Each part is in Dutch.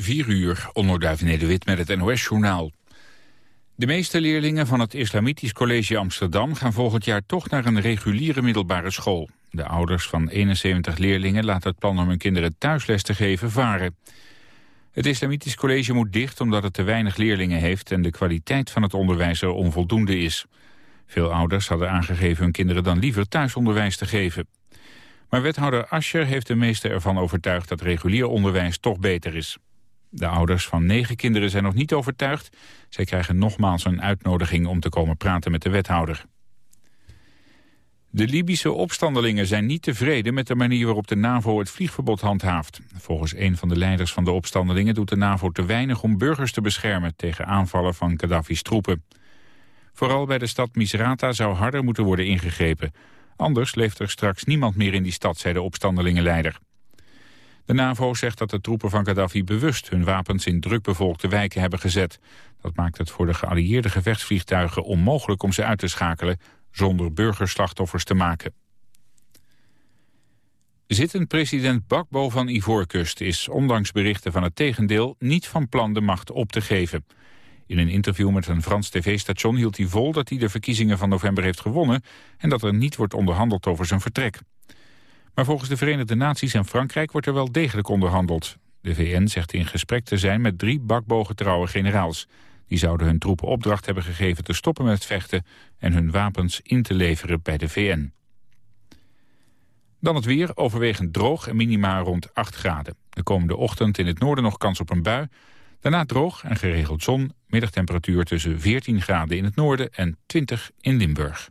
4 uur, onderduif Nederwit met het NOS-journaal. De meeste leerlingen van het Islamitisch College Amsterdam... gaan volgend jaar toch naar een reguliere middelbare school. De ouders van 71 leerlingen laten het plan om hun kinderen thuisles te geven varen. Het Islamitisch College moet dicht omdat het te weinig leerlingen heeft... en de kwaliteit van het onderwijs er onvoldoende is. Veel ouders hadden aangegeven hun kinderen dan liever thuisonderwijs te geven. Maar wethouder Ascher heeft de meesten ervan overtuigd dat regulier onderwijs toch beter is. De ouders van negen kinderen zijn nog niet overtuigd. Zij krijgen nogmaals een uitnodiging om te komen praten met de wethouder. De Libische opstandelingen zijn niet tevreden met de manier waarop de NAVO het vliegverbod handhaaft. Volgens een van de leiders van de opstandelingen doet de NAVO te weinig om burgers te beschermen tegen aanvallen van Gaddafi's troepen. Vooral bij de stad Misrata zou harder moeten worden ingegrepen. Anders leeft er straks niemand meer in die stad, zei de opstandelingenleider. De NAVO zegt dat de troepen van Gaddafi bewust hun wapens in drukbevolkte wijken hebben gezet. Dat maakt het voor de geallieerde gevechtsvliegtuigen onmogelijk om ze uit te schakelen zonder burgerslachtoffers te maken. Zittend president Bakbo van Ivoorkust is, ondanks berichten van het tegendeel, niet van plan de macht op te geven. In een interview met een Frans tv-station hield hij vol dat hij de verkiezingen van november heeft gewonnen en dat er niet wordt onderhandeld over zijn vertrek. Maar volgens de Verenigde Naties en Frankrijk wordt er wel degelijk onderhandeld. De VN zegt in gesprek te zijn met drie bakbogetrouwe generaals. Die zouden hun troepen opdracht hebben gegeven te stoppen met vechten en hun wapens in te leveren bij de VN. Dan het weer, overwegend droog en minima rond 8 graden. De komende ochtend in het noorden nog kans op een bui. Daarna droog en geregeld zon, middagtemperatuur tussen 14 graden in het noorden en 20 in Limburg.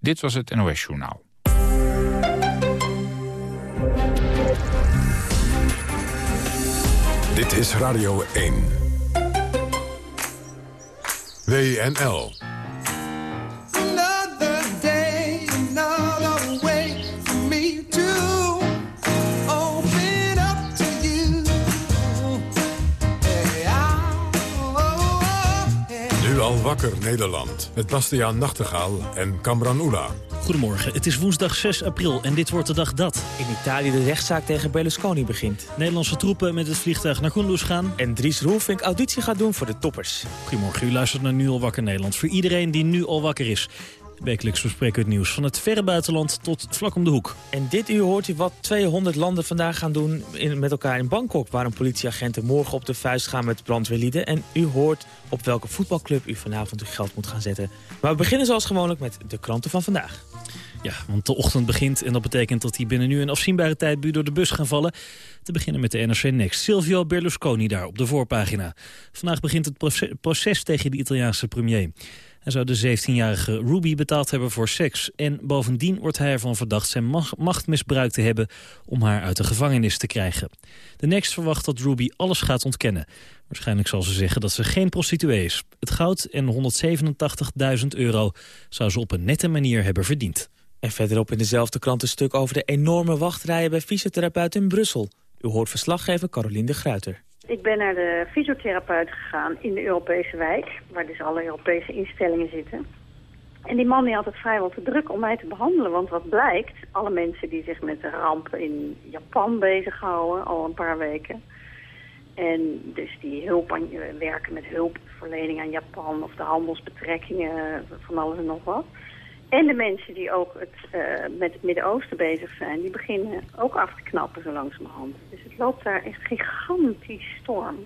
Dit was het NOS Journaal. Dit is Radio 1. WNL. Nu al wakker Nederland. Met Bastiaan Nachtegaal en Kamran Oela. Goedemorgen, het is woensdag 6 april en dit wordt de dag dat... In Italië de rechtszaak tegen Berlusconi begint. Nederlandse troepen met het vliegtuig naar Kunduz gaan. En Dries Roelvink auditie gaat doen voor de toppers. Goedemorgen, u luistert naar Nu al wakker Nederland. Voor iedereen die nu al wakker is. Wekelijks bespreken we het nieuws van het verre buitenland tot vlak om de hoek. En dit uur hoort u wat 200 landen vandaag gaan doen in, met elkaar in Bangkok... waar een politieagenten morgen op de vuist gaan met brandweerlieden. En u hoort op welke voetbalclub u vanavond uw geld moet gaan zetten. Maar we beginnen zoals gewoonlijk met de kranten van vandaag. Ja, want de ochtend begint en dat betekent dat hij binnen nu een afzienbare tijd door de bus gaan vallen. Te beginnen met de NRC Next. Silvio Berlusconi daar op de voorpagina. Vandaag begint het proces tegen de Italiaanse premier. Hij zou de 17-jarige Ruby betaald hebben voor seks. En bovendien wordt hij ervan verdacht zijn macht misbruikt te hebben... om haar uit de gevangenis te krijgen. De Next verwacht dat Ruby alles gaat ontkennen. Waarschijnlijk zal ze zeggen dat ze geen prostituee is. Het goud en 187.000 euro zou ze op een nette manier hebben verdiend. En verderop in dezelfde krant een stuk over de enorme wachtrijen bij fysiotherapeuten in Brussel. U hoort verslaggever Caroline de Gruiter. Ik ben naar de fysiotherapeut gegaan in de Europese wijk, waar dus alle Europese instellingen zitten. En die man had het vrijwel te druk om mij te behandelen, want wat blijkt, alle mensen die zich met de rampen in Japan bezighouden al een paar weken. En dus die hulp aan, werken met hulpverlening aan Japan of de handelsbetrekkingen van alles en nog wat. En de mensen die ook het, uh, met het Midden-Oosten bezig zijn, die beginnen ook af te knappen zo langzamerhand. Dus het loopt daar echt gigantisch storm.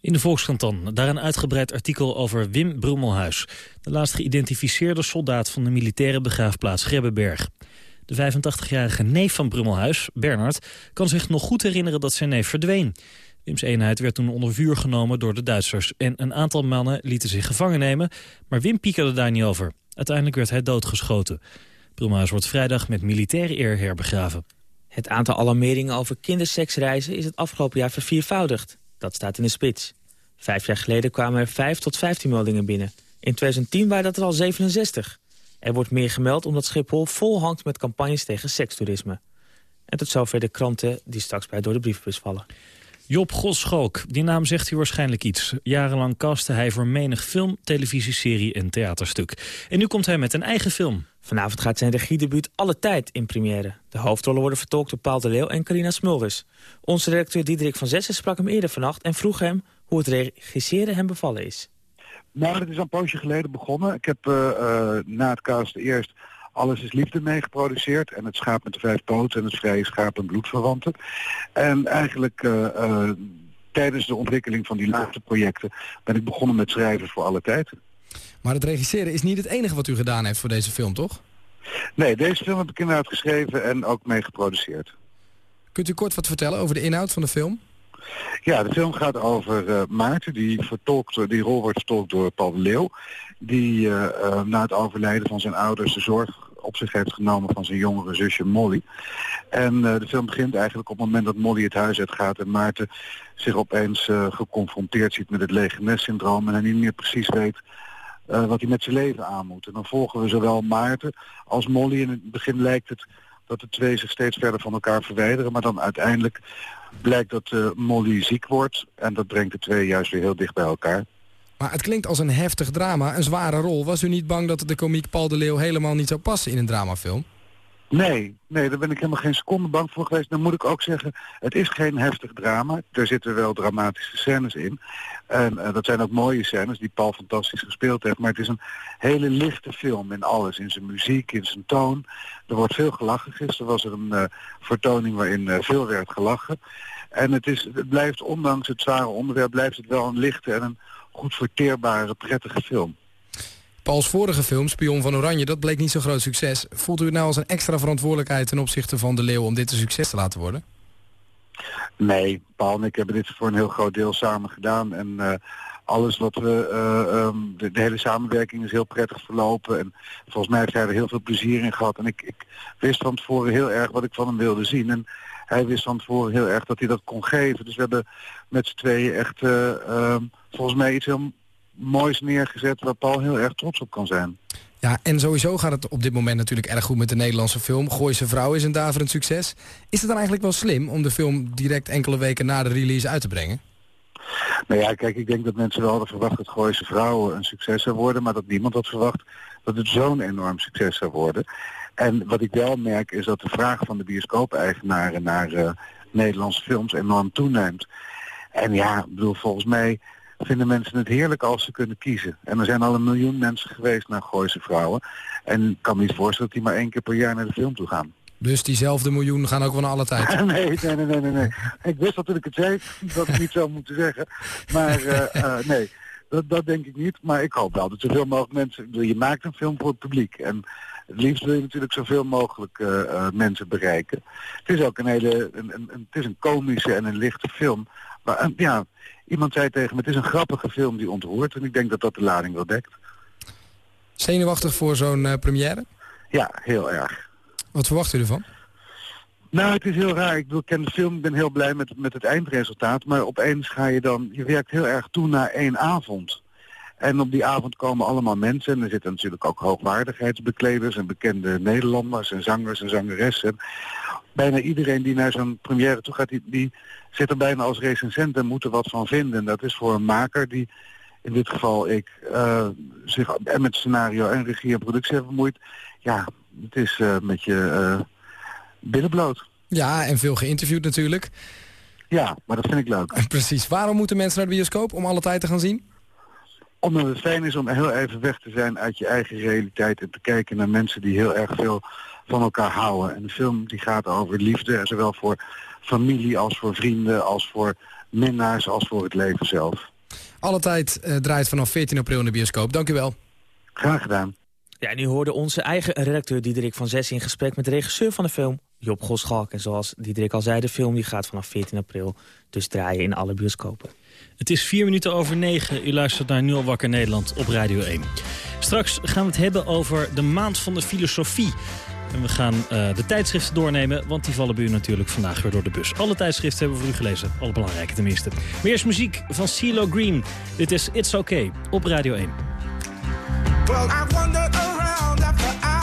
In de Volkskrant dan, daar een uitgebreid artikel over Wim Brummelhuis. De laatst geïdentificeerde soldaat van de militaire begraafplaats Grebbeberg. De 85-jarige neef van Brummelhuis, Bernard, kan zich nog goed herinneren dat zijn neef verdween. Wims eenheid werd toen onder vuur genomen door de Duitsers... en een aantal mannen lieten zich gevangen nemen, maar Wim piekerde daar niet over. Uiteindelijk werd hij doodgeschoten. Brummelhuis wordt vrijdag met militaire eer herbegraven. Het aantal alarmeringen over kinderseksreizen is het afgelopen jaar verviervoudigd. Dat staat in de spits. Vijf jaar geleden kwamen er 5 tot 15 meldingen binnen. In 2010 waren dat er al 67. Er wordt meer gemeld omdat Schiphol vol hangt met campagnes tegen sekstoerisme. En tot zover de kranten die straks bij door de brievenbus vallen. Job Goschalk, die naam zegt u waarschijnlijk iets. Jarenlang castte hij voor menig film, televisieserie en theaterstuk. En nu komt hij met een eigen film. Vanavond gaat zijn regiedebuut Alle Tijd in première. De hoofdrollen worden vertolkt door Paul de Leeuw en Carina Smulders. Onze redacteur Diederik van Zessen sprak hem eerder vannacht... en vroeg hem hoe het regisseren hem bevallen is. Nou, dat is een poosje geleden begonnen. Ik heb uh, uh, na het cast eerst alles is Liefde mee geproduceerd. En het schaap met de vijf poten en het vrije schaap en bloedverwanten. En eigenlijk uh, tijdens de ontwikkeling van die laatste projecten ben ik begonnen met schrijven voor alle tijd. Maar het regisseren is niet het enige wat u gedaan heeft voor deze film, toch? Nee, deze film heb ik inderdaad geschreven en ook mee geproduceerd. Kunt u kort wat vertellen over de inhoud van de film? Ja, de film gaat over uh, Maarten, die, vertolkt, die rol wordt vertolkt door Paul Leeuw. Die uh, na het overlijden van zijn ouders de zorg op zich heeft genomen van zijn jongere zusje Molly. En de film begint eigenlijk op het moment dat Molly het huis uitgaat en Maarten zich opeens geconfronteerd ziet met het lege syndroom en hij niet meer precies weet wat hij met zijn leven aan moet. En dan volgen we zowel Maarten als Molly. In het begin lijkt het dat de twee zich steeds verder van elkaar verwijderen, maar dan uiteindelijk blijkt dat uh, Molly ziek wordt. En dat brengt de twee juist weer heel dicht bij elkaar. Maar het klinkt als een heftig drama, een zware rol. Was u niet bang dat de komiek Paul de Leeuw helemaal niet zou passen in een dramafilm? Nee, nee, daar ben ik helemaal geen seconde bang voor geweest. Dan moet ik ook zeggen, het is geen heftig drama. Er zitten wel dramatische scènes in. En uh, dat zijn ook mooie scènes die Paul fantastisch gespeeld heeft. Maar het is een hele lichte film in alles. In zijn muziek, in zijn toon. Er wordt veel gelachen. Gisteren was er een uh, vertoning waarin uh, veel werd gelachen. En het, is, het blijft, ondanks het zware onderwerp, blijft het wel een lichte en een goed verteerbare, prettige film. Pauls vorige film, Spion van Oranje, dat bleek niet zo'n groot succes. Voelt u het nou als een extra verantwoordelijkheid ten opzichte van de Leeuw om dit een succes te laten worden? Nee, Paul en ik hebben dit voor een heel groot deel samen gedaan. En uh, alles wat we, uh, um, de, hele samenwerking is heel prettig verlopen. En volgens mij heeft hij er heel veel plezier in gehad. En ik, ik wist van tevoren heel erg wat ik van hem wilde zien. En hij wist van tevoren heel erg dat hij dat kon geven. Dus we hebben met z'n tweeën echt uh, um, volgens mij iets heel moois neergezet waar Paul heel erg trots op kan zijn. Ja, en sowieso gaat het op dit moment natuurlijk erg goed met de Nederlandse film. Gooise Vrouw is een daverend succes. Is het dan eigenlijk wel slim om de film direct enkele weken na de release uit te brengen? Nou ja, kijk, ik denk dat mensen wel hadden verwacht dat Gooise Vrouw een succes zou worden, maar dat niemand had verwacht dat het zo'n enorm succes zou worden. En wat ik wel merk is dat de vraag van de bioscoop-eigenaren naar uh, Nederlandse films enorm toeneemt. En ja, ik bedoel, volgens mij vinden mensen het heerlijk als ze kunnen kiezen. En er zijn al een miljoen mensen geweest naar Gooise Vrouwen. En ik kan me niet voorstellen dat die maar één keer per jaar naar de film toe gaan. Dus diezelfde miljoen gaan ook wel naar alle tijd? nee, nee, nee, nee, nee. Ik wist dat toen ik het zei, dat ik niet zou moeten zeggen. Maar uh, uh, nee, dat, dat denk ik niet. Maar ik hoop wel dat zoveel mogelijk mensen... Je maakt een film voor het publiek. En het liefst wil je natuurlijk zoveel mogelijk uh, uh, mensen bereiken. Het is ook een hele... Een, een, het is een komische en een lichte film. Maar ja, iemand zei tegen me, het is een grappige film die ontroert. En ik denk dat dat de lading wel dekt. Zenuwachtig voor zo'n uh, première? Ja, heel erg. Wat verwacht u ervan? Nou, het is heel raar. Ik, bedoel, ik ken de film, ik ben heel blij met, met het eindresultaat. Maar opeens ga je dan, je werkt heel erg toe naar één avond. En op die avond komen allemaal mensen. En er zitten natuurlijk ook hoogwaardigheidsbekleders en bekende Nederlanders en zangers en zangeressen. Bijna iedereen die naar zo'n première toe gaat, die, die zit er bijna als recensent en moet er wat van vinden. En dat is voor een maker die, in dit geval ik, uh, zich en met scenario en regie en productie hebben bemoeid. Ja, het is uh, met je uh, binnenbloot. Ja, en veel geïnterviewd natuurlijk. Ja, maar dat vind ik leuk. Precies. Waarom moeten mensen naar de bioscoop om alle tijd te gaan zien? Omdat het fijn is om heel even weg te zijn uit je eigen realiteit en te kijken naar mensen die heel erg veel van elkaar houden. En de film die gaat over liefde, zowel voor familie als voor vrienden, als voor minnaars, als voor het leven zelf. Alle tijd uh, draait vanaf 14 april in de bioscoop. Dank u wel. Graag gedaan. Ja, en u hoorde onze eigen redacteur Diederik van Zes in gesprek met de regisseur van de film, Job Goschalk. En zoals Diederik al zei, de film die gaat vanaf 14 april dus draaien in alle bioscopen. Het is vier minuten over negen. U luistert naar Nu wakker Nederland op Radio 1. Straks gaan we het hebben over de maand van de filosofie. En we gaan uh, de tijdschriften doornemen, want die vallen bij u natuurlijk vandaag weer door de bus. Alle tijdschriften hebben we voor u gelezen, alle belangrijke tenminste. Maar eerst muziek van CeeLo Green. Dit is It's Okay op Radio 1. Well, I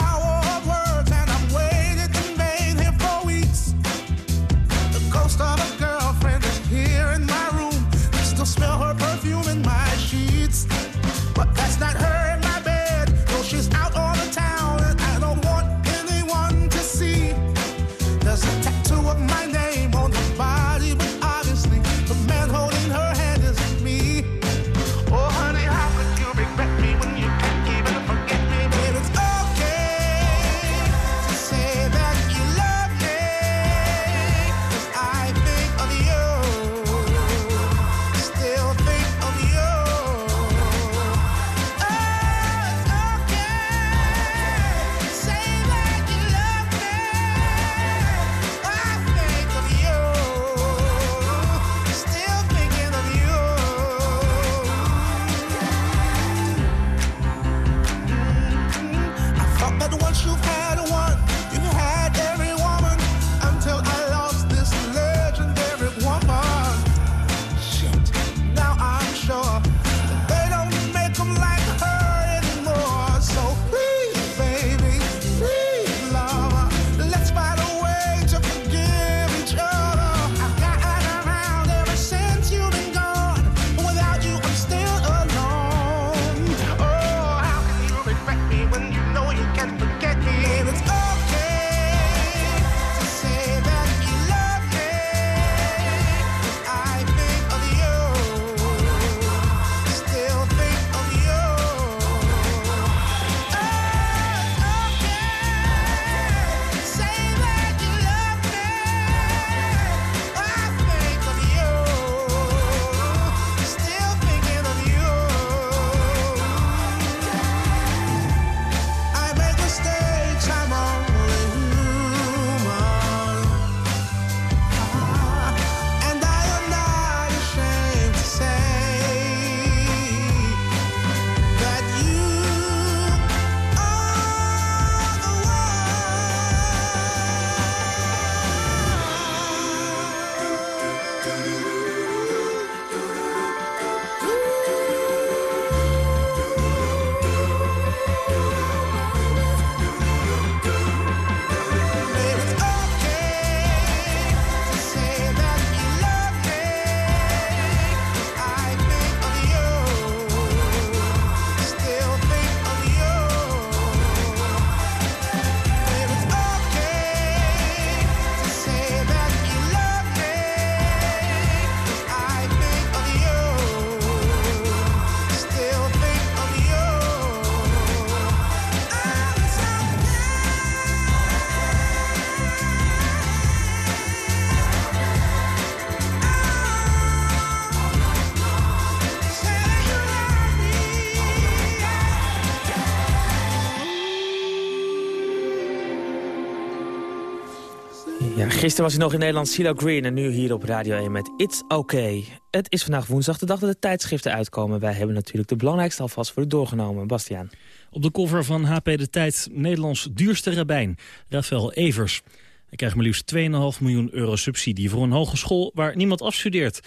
Gisteren was hij nog in Nederland, CeeLo Green, en nu hier op Radio 1 met It's Okay. Het is vandaag woensdag, de dag dat de tijdschriften uitkomen. Wij hebben natuurlijk de belangrijkste alvast voor u doorgenomen. Bastiaan. Op de cover van HP De Tijd, Nederlands duurste rabbijn, Rafael Evers. Hij krijgt maar liefst 2,5 miljoen euro subsidie voor een hogeschool waar niemand afstudeert.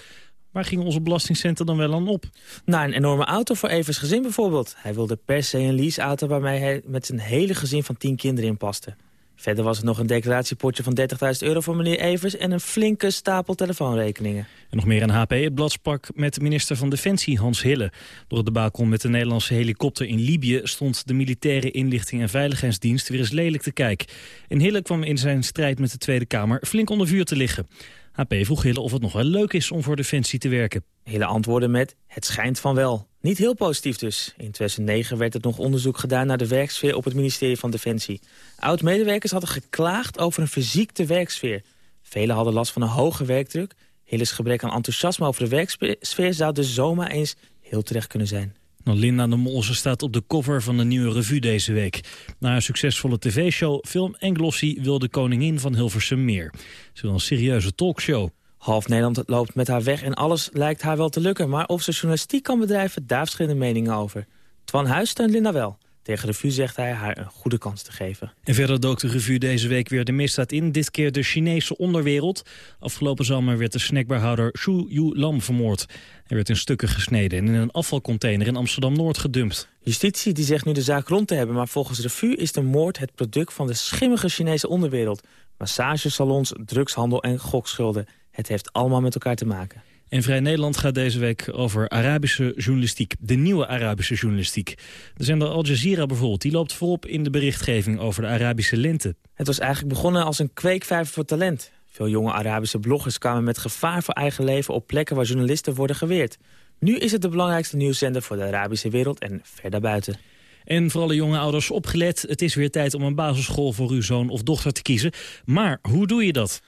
Waar gingen onze belastingcenten dan wel aan op? Nou, een enorme auto voor Evers gezin bijvoorbeeld. Hij wilde per se een leaseauto waarmee hij met zijn hele gezin van 10 kinderen in paste. Verder was er nog een declaratiepotje van 30.000 euro voor meneer Evers... en een flinke stapel telefoonrekeningen. En nog meer een HP. Het bladspak met minister van Defensie Hans Hille. Door het debakel met de Nederlandse helikopter in Libië... stond de militaire inlichting en veiligheidsdienst weer eens lelijk te kijken. En Hille kwam in zijn strijd met de Tweede Kamer flink onder vuur te liggen. HP vroeg Hille of het nog wel leuk is om voor Defensie te werken. Hille antwoordde met, het schijnt van wel. Niet heel positief dus. In 2009 werd er nog onderzoek gedaan naar de werksfeer op het ministerie van Defensie. Oud-medewerkers hadden geklaagd over een verziekte werksfeer. Velen hadden last van een hoge werkdruk. Hille's gebrek aan enthousiasme over de werksfeer zou dus zomaar eens heel terecht kunnen zijn. Nou, Linda de Molse staat op de cover van de nieuwe revue deze week. Na een succesvolle tv-show, film en glossy wil de koningin van Hilversum meer. Ze wil een serieuze talkshow. Half Nederland loopt met haar weg en alles lijkt haar wel te lukken. Maar of ze journalistiek kan bedrijven, daar verschillende meningen over. Twan Huis steunt Linda wel. Tegen de revue zegt hij haar een goede kans te geven. En verder dook de revue deze week weer de misdaad in. Dit keer de Chinese onderwereld. Afgelopen zomer werd de snackbarhouder Xu Yu Lam vermoord. Hij werd in stukken gesneden en in een afvalcontainer in Amsterdam-Noord gedumpt. Justitie die zegt nu de zaak rond te hebben... maar volgens revue is de moord het product van de schimmige Chinese onderwereld. Massagesalons, drugshandel en gokschulden. Het heeft allemaal met elkaar te maken. En Vrij Nederland gaat deze week over Arabische journalistiek. De nieuwe Arabische journalistiek. De zender Al Jazeera bijvoorbeeld, die loopt voorop in de berichtgeving over de Arabische lente. Het was eigenlijk begonnen als een kweekvijver voor talent. Veel jonge Arabische bloggers kwamen met gevaar voor eigen leven op plekken waar journalisten worden geweerd. Nu is het de belangrijkste nieuwszender voor de Arabische wereld en ver daarbuiten. En voor alle jonge ouders opgelet, het is weer tijd om een basisschool voor uw zoon of dochter te kiezen. Maar hoe doe je dat?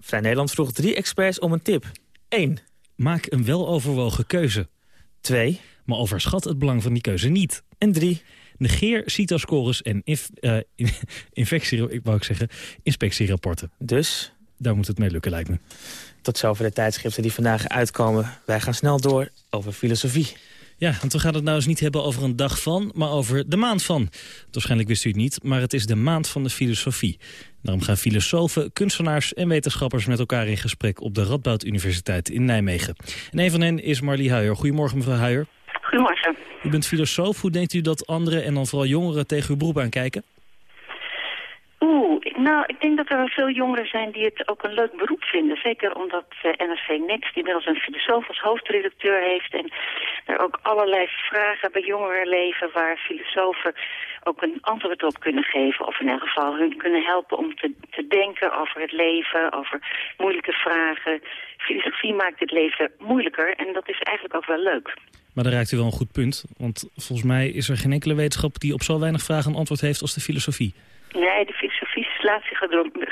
Vrij Nederland vroeg drie experts om een tip. 1. Maak een weloverwogen keuze. 2. Maar overschat het belang van die keuze niet. En 3. Negeer CITO-scores en inf, uh, infectie, ik wou ik zeggen, inspectierapporten. Dus? Daar moet het mee lukken, lijkt me. Tot zover de tijdschriften die vandaag uitkomen. Wij gaan snel door over filosofie. Ja, want we gaan het nou eens niet hebben over een dag van, maar over de maand van. Waarschijnlijk wist u het niet, maar het is de maand van de filosofie. Daarom gaan filosofen, kunstenaars en wetenschappers met elkaar in gesprek op de Radboud Universiteit in Nijmegen. En een van hen is Marlie Huijer. Goedemorgen mevrouw Huijer. Goedemorgen. U bent filosoof. Hoe denkt u dat anderen en dan vooral jongeren tegen uw beroep aankijken? Oeh, nou, ik denk dat er veel jongeren zijn die het ook een leuk beroep vinden. Zeker omdat uh, NRC Next inmiddels een filosoof als hoofdredacteur heeft... en er ook allerlei vragen bij jongeren leven waar filosofen ook een antwoord op kunnen geven. Of in elk geval hun kunnen helpen om te, te denken over het leven, over moeilijke vragen. Filosofie maakt het leven moeilijker en dat is eigenlijk ook wel leuk. Maar dan raakt u wel een goed punt. Want volgens mij is er geen enkele wetenschap die op zo weinig vragen een antwoord heeft als de filosofie. Nee, de filosofie slaat zich,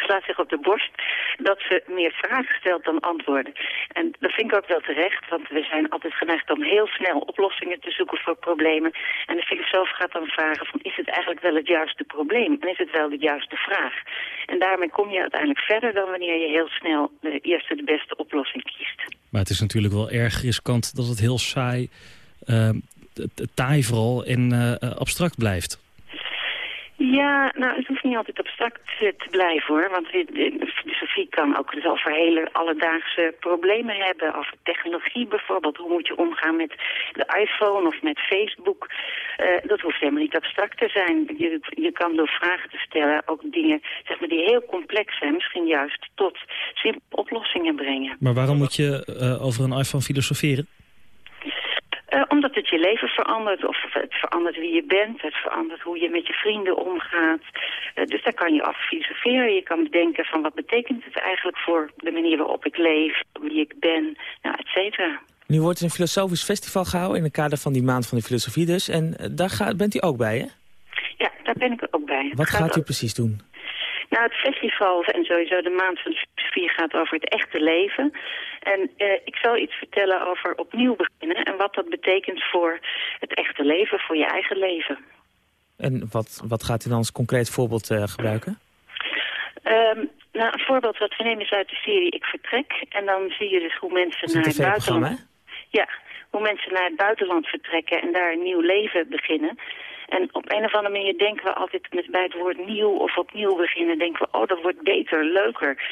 slaat zich op de borst dat ze meer vragen stelt dan antwoorden. En dat vind ik ook wel terecht, want we zijn altijd geneigd om heel snel oplossingen te zoeken voor problemen. En de filosoof gaat dan vragen van is het eigenlijk wel het juiste probleem en is het wel de juiste vraag? En daarmee kom je uiteindelijk verder dan wanneer je heel snel de eerste de beste oplossing kiest. Maar het is natuurlijk wel erg riskant dat het heel saai, uh, taai vooral en uh, abstract blijft. Ja, nou, het hoeft niet altijd abstract te blijven hoor. Want filosofie kan ook dus over hele alledaagse problemen hebben. Over technologie bijvoorbeeld. Hoe moet je omgaan met de iPhone of met Facebook? Uh, dat hoeft helemaal niet abstract te zijn. Je, je kan door vragen te stellen ook dingen zeg maar, die heel complex zijn. Misschien juist tot simpele oplossingen brengen. Maar waarom moet je over een iPhone filosoferen? Uh, omdat het je leven verandert, of het verandert wie je bent, het verandert hoe je met je vrienden omgaat. Uh, dus daar kan je af filosoferen. Je kan bedenken van wat betekent het eigenlijk voor de manier waarop ik leef, wie ik ben, nou, et cetera. Nu wordt er een filosofisch festival gehouden in het kader van die maand van de filosofie dus. En uh, daar gaat, bent u ook bij, hè? Ja, daar ben ik ook bij. Wat gaat, gaat u precies doen? Nou, het festival en sowieso de maand van de filosofie gaat over het echte leven. En uh, ik zal iets vertellen over opnieuw beginnen en wat dat betekent voor het echte leven, voor je eigen leven. En wat, wat gaat u dan als concreet voorbeeld uh, gebruiken? Um, nou, een voorbeeld wat we nemen is uit de serie Ik Vertrek. En dan zie je dus hoe mensen naar het buitenland... Ja, hoe mensen naar het buitenland vertrekken en daar een nieuw leven beginnen. En op een of andere manier denken we altijd met, bij het woord nieuw of opnieuw beginnen... denken we, oh, dat wordt beter, leuker.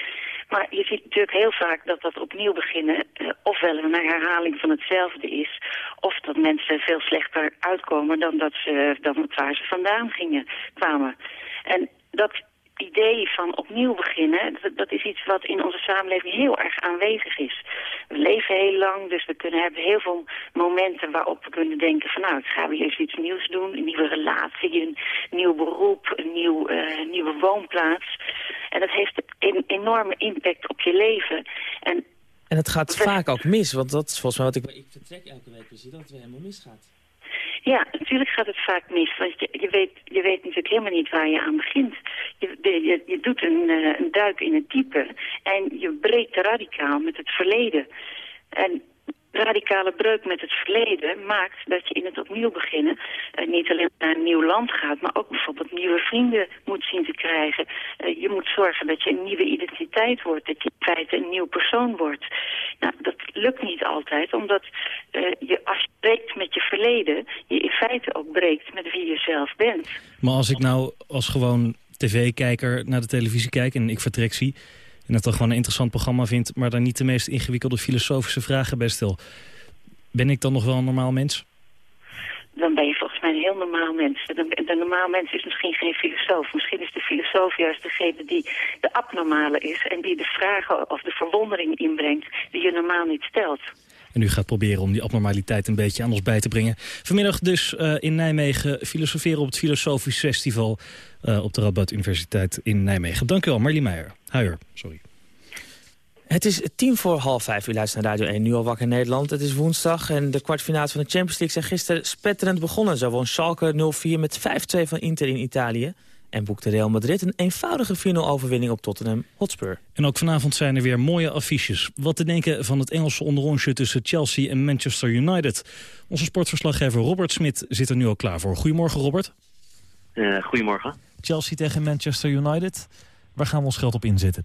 Maar je ziet natuurlijk heel vaak dat dat opnieuw beginnen... Eh, ofwel een herhaling van hetzelfde is... of dat mensen veel slechter uitkomen dan, dat ze, dan waar ze vandaan gingen, kwamen. En dat idee van opnieuw beginnen, dat, dat, is iets wat in onze samenleving heel erg aanwezig is. We leven heel lang, dus we kunnen hebben heel veel momenten waarop we kunnen denken van nou, ik ga weer eens iets nieuws doen. Een nieuwe relatie, een nieuw beroep, een nieuw, uh, nieuwe woonplaats. En dat heeft een enorme impact op je leven. En, en het gaat vaak ook mis, want dat is volgens mij wat ik... Ik vertrek elke week zie dat het weer helemaal misgaat. Ja, natuurlijk gaat het vaak mis. Want je, je, weet, je weet natuurlijk helemaal niet waar je aan begint. Je, je, je doet een, uh, een duik in het diepe en je breekt radicaal met het verleden. En radicale breuk met het verleden maakt dat je in het opnieuw beginnen uh, niet alleen naar een nieuw land gaat, maar ook bijvoorbeeld nieuwe vrienden moet zien te krijgen. Uh, je moet zorgen dat je een nieuwe identiteit wordt, dat je in feite een nieuw persoon wordt. Nou, dat lukt niet altijd, omdat uh, je als je breekt met je verleden, je in feite ook breekt met wie je zelf bent. Maar als ik nou als gewoon tv-kijker naar de televisie kijk en ik vertrek zie en dat dan gewoon een interessant programma vindt... maar daar niet de meest ingewikkelde filosofische vragen bij stel. Ben ik dan nog wel een normaal mens? Dan ben je volgens mij een heel normaal mens. De, de normaal mens is misschien geen filosoof. Misschien is de filosoof juist degene die de abnormale is... en die de vragen of de verwondering inbrengt die je normaal niet stelt. En u gaat proberen om die abnormaliteit een beetje aan ons bij te brengen. Vanmiddag dus uh, in Nijmegen filosoferen op het Filosofisch Festival... Uh, op de Radboud Universiteit in Nijmegen. Dank u wel, Marlie Meijer. Huijer, sorry. Het is tien voor half vijf. U luistert naar Radio 1, nu al wakker in Nederland. Het is woensdag en de kwartfinale van de Champions League zijn gisteren spetterend begonnen. Zo won Schalke 0-4 met 5-2 van Inter in Italië. En boekte Real Madrid een eenvoudige 4-0 overwinning op Tottenham Hotspur. En ook vanavond zijn er weer mooie affiches. Wat te denken van het Engelse onderrondje tussen Chelsea en Manchester United. Onze sportverslaggever Robert Smit zit er nu al klaar voor. Goedemorgen Robert. Uh, goedemorgen. Chelsea tegen Manchester United. Waar gaan we ons geld op inzetten?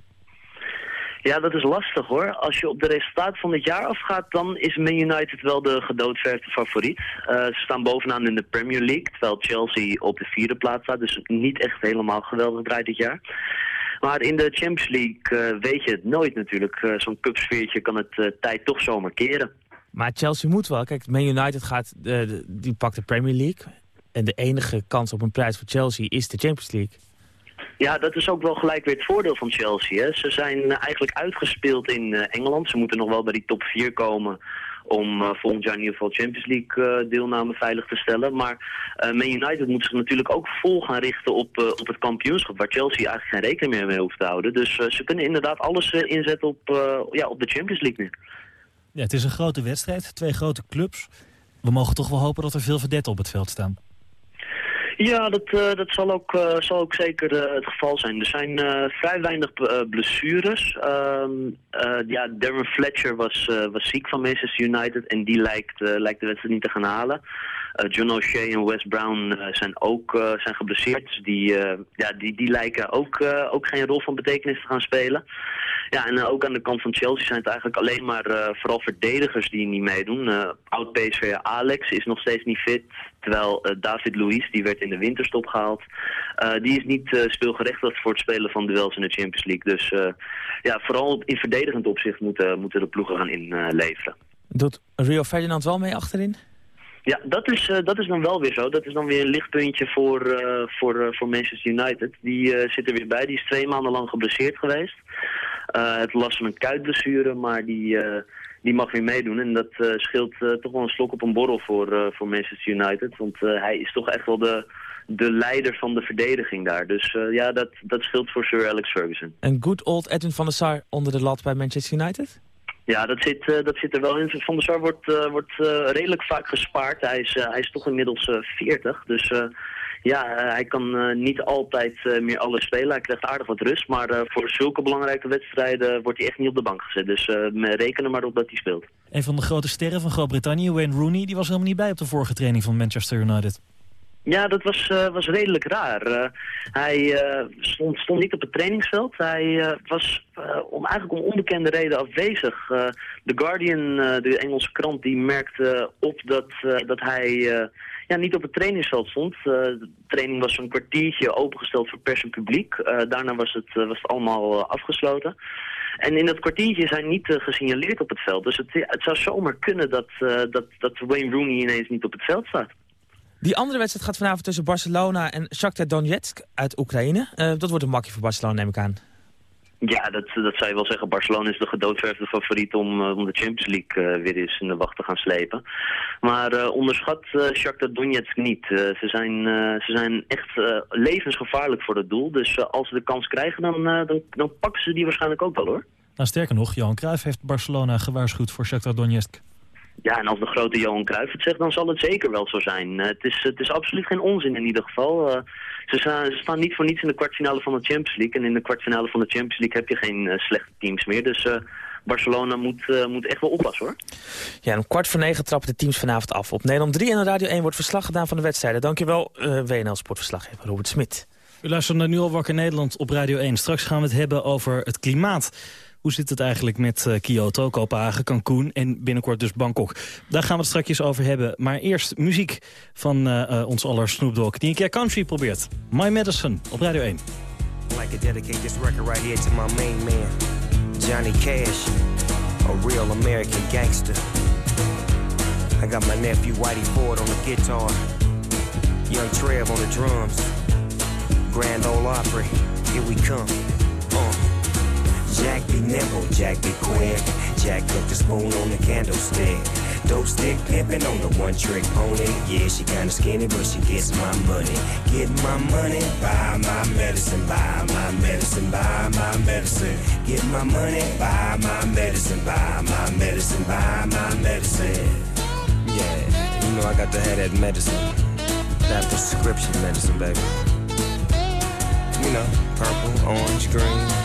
Ja, dat is lastig hoor. Als je op de resultaten van dit jaar afgaat, dan is Man United wel de gedoodverfde favoriet. Uh, ze staan bovenaan in de Premier League, terwijl Chelsea op de vierde plaats staat. Dus niet echt helemaal geweldig draait dit jaar. Maar in de Champions League uh, weet je het nooit natuurlijk. Uh, Zo'n cupsfeertje kan het tijd toch zomaar keren. Maar Chelsea moet wel. Kijk, Man United gaat, die pakt de Premier League. En de enige kans op een prijs voor Chelsea is de Champions League. Ja, dat is ook wel gelijk weer het voordeel van Chelsea. Hè. Ze zijn eh, eigenlijk uitgespeeld in uh, Engeland. Ze moeten nog wel bij die top 4 komen om uh, volgend jaar in ieder geval Champions League deelname veilig te stellen. Maar uh, Man United moet zich natuurlijk ook vol gaan richten op, op het kampioenschap, waar Chelsea eigenlijk geen rekening meer mee hoeft te houden. Dus ze kunnen inderdaad alles inzetten op, ja, op de Champions League nu. Ja, het is een grote wedstrijd, twee grote clubs. We mogen toch wel hopen dat er veel verdetten op het veld staan. Ja, dat, uh, dat zal, ook, uh, zal ook zeker uh, het geval zijn. Er zijn vrij weinig blessures. Um, ja, Darren Fletcher was, was ziek van Manchester United en die lijkt, lijkt de wedstrijd niet te gaan halen. John O'Shea en Wes Brown zijn ook zijn geblesseerd. Die, ja, die, die lijken ook, ook geen rol van betekenis te gaan spelen. Ja, en ook aan de kant van Chelsea zijn het eigenlijk alleen maar vooral verdedigers die niet meedoen. Oud-PSV Alex is nog steeds niet fit. Terwijl David Luiz, die werd in de winterstop gehaald, die is niet speelgerechtigd voor het spelen van duels in de Champions League. Dus ja, vooral in verdedigend opzicht moeten, moeten de ploegen gaan inleveren. Doet Rio Ferdinand wel mee achterin? Ja, dat is, dat is dan wel weer zo. Dat is dan weer een lichtpuntje voor, voor, voor Manchester United. Die zit er weer bij. Die is twee maanden lang geblesseerd geweest. het last van een kuitblessure, maar die die mag weer meedoen. En dat scheelt toch wel een slok op een borrel voor, voor Manchester United. Want hij is toch echt wel de, de leider van de verdediging daar. Dus ja, dat, dat scheelt voor Sir Alex Ferguson. En good old Edwin van der Sar onder de lat bij Manchester United? Ja, dat zit, dat zit er wel in. Van der Sar wordt, wordt redelijk vaak gespaard. Hij is, hij is toch inmiddels 40. Dus ja, eh, hij kan niet altijd meer alles spelen. Hij krijgt aardig wat rust. Maar voor zulke belangrijke wedstrijden wordt hij echt niet op de bank gezet. Dus reken er maar op dat hij speelt. Een van de grote sterren van Groot-Brittannië, Wayne Rooney, die was helemaal niet bij op de vorige training van Manchester United. Ja, dat was, uh, was redelijk raar. Uh, hij uh, stond, stond niet op het trainingsveld. Hij was om, eigenlijk om onbekende reden afwezig. The Guardian, de Engelse krant, die merkte op dat, dat hij ja, niet op het trainingsveld stond. de training was een kwartiertje opengesteld voor pers en publiek. daarna was het, was het allemaal afgesloten. En in dat kwartiertje hij niet gesignaleerd op het veld. Dus het, het zou zomaar kunnen dat, dat, dat Wayne Rooney ineens niet op het veld staat. Die andere wedstrijd gaat vanavond tussen Barcelona en Shakhtar Donetsk uit Oekraïne. Uh, dat wordt een makje voor Barcelona, neem ik aan. Ja, dat, dat zou je wel zeggen. Barcelona is de gedoodverfde favoriet om, uh, om de Champions League uh, weer eens in de wacht te gaan slepen. Maar onderschat Shakhtar Donetsk niet. ze, zijn, ze zijn echt levensgevaarlijk voor het doel. Dus als ze de kans krijgen, dan, dan, dan pakken ze die waarschijnlijk ook wel hoor. Nou, sterker nog, Johan Cruijff heeft Barcelona gewaarschuwd voor Shakhtar Donetsk. Ja, en als de grote Johan Cruijff het zegt, dan zal het zeker wel zo zijn. Uh, het, is, het is absoluut geen onzin in ieder geval. Uh, ze, staan, ze, staan niet voor niets in de kwartfinale van de Champions League. En in de kwartfinale van de Champions League heb je geen uh, slechte teams meer. Dus Barcelona moet, moet echt wel oppassen hoor. Ja, om kwart voor negen trappen de teams vanavond af. Op Nederland 3 en Radio 1 wordt verslag gedaan van de wedstrijden. Dankjewel, WNL Sportverslaggever Robert Smit. U luistert naar Nu al wakker Nederland op Radio 1. Straks gaan we het hebben over het klimaat. Hoe zit het eigenlijk met uh, Kyoto, Kopenhagen, Cancun en binnenkort dus Bangkok? Daar gaan we het straks over hebben. Maar eerst muziek van uh, ons aller Snoop die een keer country probeert. My Medicine op Radio 1. like to dedicate this record right here to my main man, Johnny Cash, a real American gangster. I got my nephew Whitey Ford on the guitar, Young Trev on the drums, Grand Ole Opry, here we come. Jack be nimble, Jack be quick. Jack put the spoon on the candlestick. Dope stick pimpin' on the one trick pony. Yeah, she kinda skinny, but she gets my money. Get my money, buy my medicine, buy my medicine, buy my medicine. Get my money, buy my medicine, buy my medicine, buy my medicine. Yeah, you know I got to have that medicine. That prescription medicine, baby. You know, purple, orange, green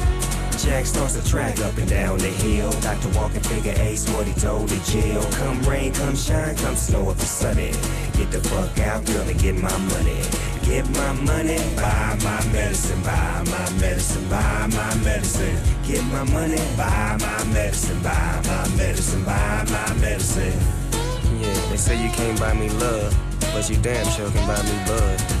Jack starts to track up and down the hill. Dr. Walker figure ace what he told the jail. Come rain, come shine, come snow if it's sunny. Get the fuck out, girl, and get my money. Get my money, buy my medicine, buy my medicine, buy my medicine. Get my money, buy my medicine, buy my medicine, buy my medicine. Yeah, they say you can't buy me love, but you damn sure can buy me bud.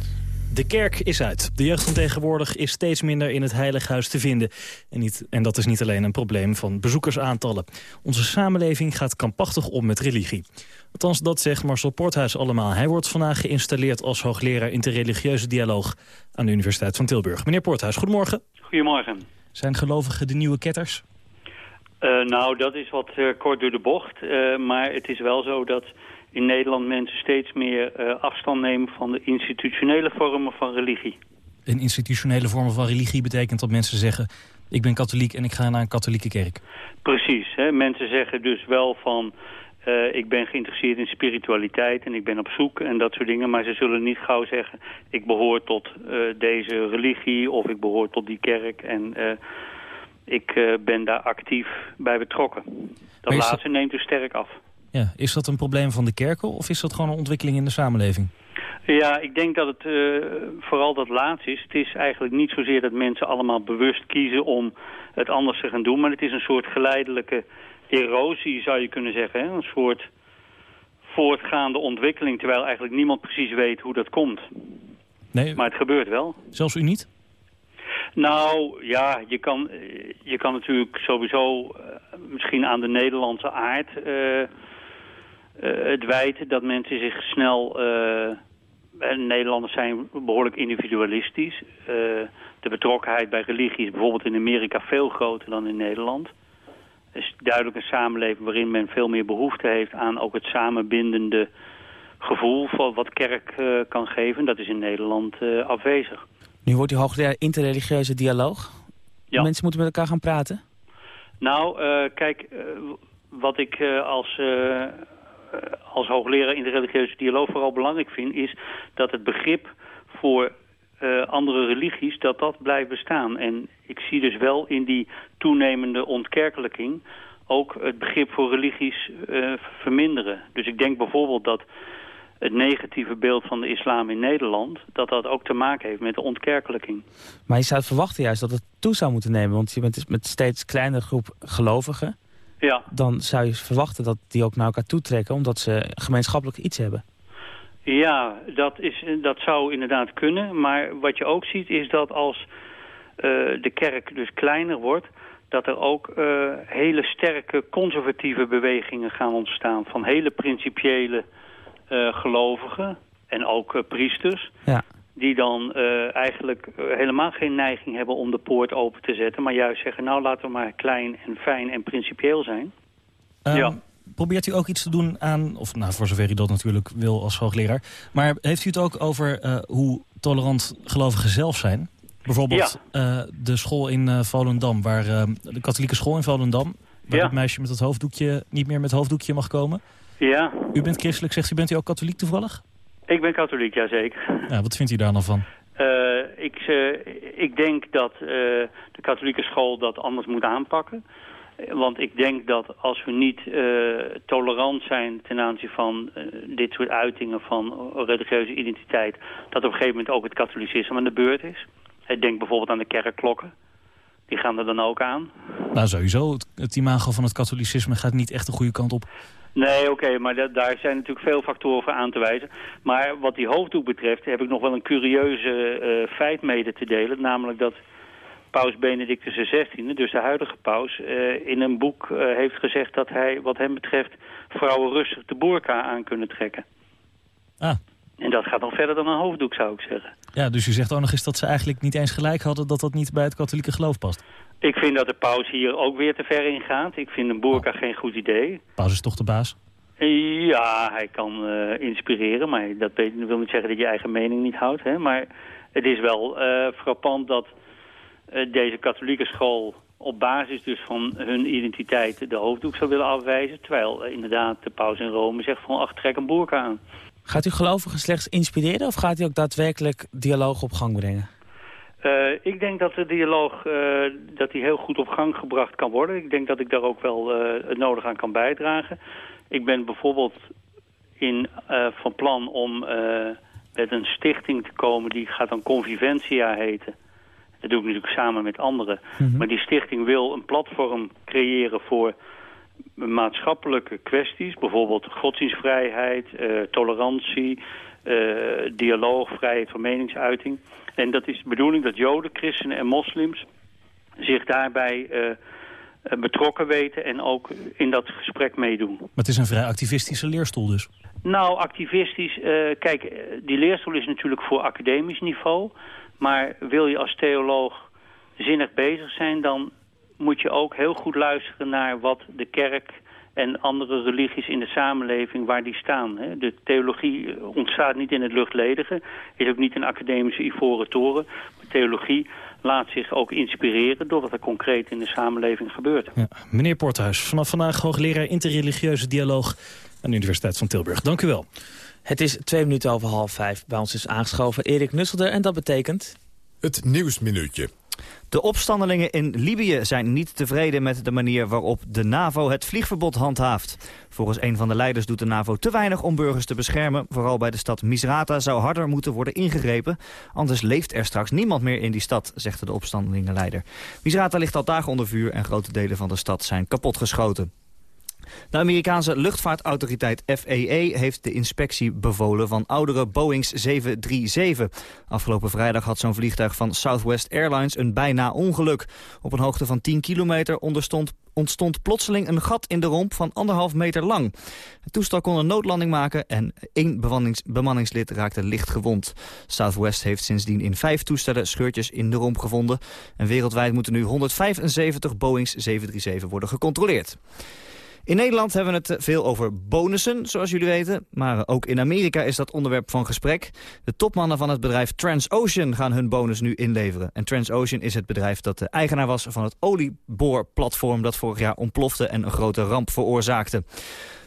De kerk is uit. De jeugd van tegenwoordig is steeds minder in het heilighuis te vinden. En, niet, en dat is niet alleen een probleem van bezoekersaantallen. Onze samenleving gaat kampachtig om met religie. Althans, dat zegt Marcel Porthuis allemaal. Hij wordt vandaag geïnstalleerd als hoogleraar interreligieuze dialoog... aan de Universiteit van Tilburg. Meneer Porthuis, goedemorgen. Goedemorgen. Zijn gelovigen de nieuwe ketters? Uh, nou, dat is wat uh, kort door de bocht. Uh, maar het is wel zo dat in Nederland mensen steeds meer uh, afstand nemen van de institutionele vormen van religie. Een institutionele vorm van religie betekent dat mensen zeggen... ik ben katholiek en ik ga naar een katholieke kerk. Precies. Hè? Mensen zeggen dus wel van... Uh, ik ben geïnteresseerd in spiritualiteit en ik ben op zoek en dat soort dingen. Maar ze zullen niet gauw zeggen, ik behoor tot uh, deze religie of ik behoor tot die kerk. En uh, ik ben daar actief bij betrokken. Dat laatste neemt dus sterk af. Ja, is dat een probleem van de kerken of is dat gewoon een ontwikkeling in de samenleving? Ja, ik denk dat het uh, vooral dat laatste is. Het is eigenlijk niet zozeer dat mensen allemaal bewust kiezen om het anders te gaan doen. Maar het is een soort geleidelijke erosie, zou je kunnen zeggen. Hè? Een soort voortgaande ontwikkeling, terwijl eigenlijk niemand precies weet hoe dat komt. Nee, maar het gebeurt wel. Zelfs u niet? Nou, ja, je kan, je kan natuurlijk sowieso uh, misschien aan de Nederlandse aard uh, het wijten dat mensen zich snel... en Nederlanders zijn behoorlijk individualistisch. de betrokkenheid bij religie is bijvoorbeeld in Amerika veel groter dan in Nederland. Het is duidelijk een samenleving waarin men veel meer behoefte heeft aan ook het samenbindende gevoel voor wat kerk kan geven. Dat is in Nederland afwezig. Nu wordt die hoogleraar interreligieuze dialoog. Ja. Mensen moeten met elkaar gaan praten? Nou, uh, kijk, wat ik als, als hoogleraar interreligieuze dialoog vooral belangrijk vind... is dat het begrip voor andere religies, dat dat blijft bestaan. En ik zie dus wel in die toenemende ontkerkelijking ook het begrip voor religies verminderen. Dus ik denk bijvoorbeeld dat het negatieve beeld van de islam in Nederland... dat dat ook te maken heeft met de ontkerkelijking. Maar je zou verwachten juist dat het toe zou moeten nemen... want je bent dus met steeds kleinere groep gelovigen. Ja. Dan zou je verwachten dat die ook naar elkaar toetrekken... omdat ze gemeenschappelijk iets hebben. Ja, dat, is, dat zou inderdaad kunnen. Maar wat je ook ziet is dat als uh, de kerk dus kleiner wordt... dat er ook uh, hele sterke conservatieve bewegingen gaan ontstaan... van hele principiële uh, gelovigen en ook priesters... Ja. Die dan uh, eigenlijk helemaal geen neiging hebben om de poort open te zetten... maar juist zeggen, nou laten we maar klein en fijn en principieel zijn. Um, ja. Probeert u ook iets te doen aan, of nou, voor zover u dat natuurlijk wil als hoogleraar... maar heeft u het ook over hoe tolerant gelovigen zelf zijn? Bijvoorbeeld ja. de school in Volendam, waar, de katholieke school in Volendam... waar ja. het meisje met het hoofddoekje niet meer met hoofddoekje mag komen... Ja. U bent christelijk, zegt u, bent u ook katholiek toevallig? Ik ben katholiek, jazeker. Ja, wat vindt u daar dan van? Uh, ik, uh, ik denk dat uh, de katholieke school dat anders moet aanpakken. Want ik denk dat als we niet tolerant zijn ten aanzien van dit soort uitingen van religieuze identiteit... dat op een gegeven moment ook het katholicisme aan de beurt is. Ik denk bijvoorbeeld aan de kerkklokken. Die gaan er dan ook aan. Nou, sowieso. Het, het imago van het katholicisme gaat niet echt de goede kant op. Nee, oké, maar daar zijn natuurlijk veel factoren voor aan te wijzen. Maar wat die hoofddoek betreft heb ik nog wel een curieuze uh, feit mede te delen. Namelijk dat paus Benedictus XVI, dus de huidige paus, uh, in een boek uh, heeft gezegd dat hij wat hem betreft vrouwen rustig de boerka aan kunnen trekken. Ah. En dat gaat nog verder dan een hoofddoek, zou ik zeggen. Ja, dus u zegt ook nog eens dat ze eigenlijk niet eens gelijk hadden dat dat niet bij het katholieke geloof past. Ik vind dat de paus hier ook weer te ver in gaat. Ik vind een boerka oh. geen goed idee. Paus is toch de baas? Ja, hij kan uh, inspireren, maar dat wil niet zeggen dat je eigen mening niet houdt. Hè? Maar het is wel uh, frappant dat uh, deze katholieke school op basis dus van hun identiteit de hoofddoek zou willen afwijzen. Terwijl inderdaad de paus in Rome zegt van ach, trek een boerka aan. Gaat u gelovigen slechts inspireren of gaat u ook daadwerkelijk dialoog op gang brengen? Uh, ik denk dat de dialoog uh, dat die heel goed op gang gebracht kan worden. Ik denk dat ik daar ook wel uh, het nodig aan kan bijdragen. Ik ben bijvoorbeeld in, van plan om met een stichting te komen... die gaat dan Conviventia heten. Dat doe ik natuurlijk samen met anderen. Mm -hmm. Maar die stichting wil een platform creëren voor maatschappelijke kwesties. Bijvoorbeeld godsdienstvrijheid, tolerantie, dialoog, vrijheid van meningsuiting... En dat is de bedoeling dat joden, christenen en moslims zich daarbij uh, betrokken weten en ook in dat gesprek meedoen. Maar het is een vrij activistische leerstoel dus? Nou, activistisch, uh, kijk, die leerstoel is natuurlijk voor academisch niveau. Maar wil je als theoloog zinnig bezig zijn, dan moet je ook heel goed luisteren naar wat de kerk en andere religies in de samenleving waar die staan. De theologie ontstaat niet in het luchtledige, is ook niet een academische ivoren toren. Maar theologie laat zich ook inspireren door wat er concreet in de samenleving gebeurt. Ja. Meneer Porthuis, vanaf vandaag hoogleraar interreligieuze dialoog aan de Universiteit van Tilburg. Dank u wel. Het is twee minuten over half vijf. Bij ons is aangeschoven Erik Nusselder en dat betekent... Het Nieuwsminuutje. De opstandelingen in Libië zijn niet tevreden met de manier waarop de NAVO het vliegverbod handhaaft. Volgens een van de leiders doet de NAVO te weinig om burgers te beschermen. Vooral bij de stad Misrata zou harder moeten worden ingegrepen. Anders leeft er straks niemand meer in die stad, zegt de opstandelingenleider. Misrata ligt al dagen onder vuur en grote delen van de stad zijn kapotgeschoten. De Amerikaanse luchtvaartautoriteit FAA heeft de inspectie bevolen van oudere Boeings 737. Afgelopen vrijdag had zo'n vliegtuig van Southwest Airlines een bijna ongeluk. Op een hoogte van 10 kilometer onderstond ontstond plotseling een gat in de romp van anderhalf meter lang. Het toestel kon een noodlanding maken en één bemannings bemanningslid raakte licht gewond. Southwest heeft sindsdien in vijf toestellen scheurtjes in de romp gevonden. En wereldwijd moeten nu 175 Boeings 737 worden gecontroleerd. In Nederland hebben we het veel over bonussen, zoals jullie weten. Maar ook in Amerika is dat onderwerp van gesprek. De topmannen van het bedrijf Transocean gaan hun bonus nu inleveren. En Transocean is het bedrijf dat de eigenaar was van het olieboorplatform... dat vorig jaar ontplofte en een grote ramp veroorzaakte.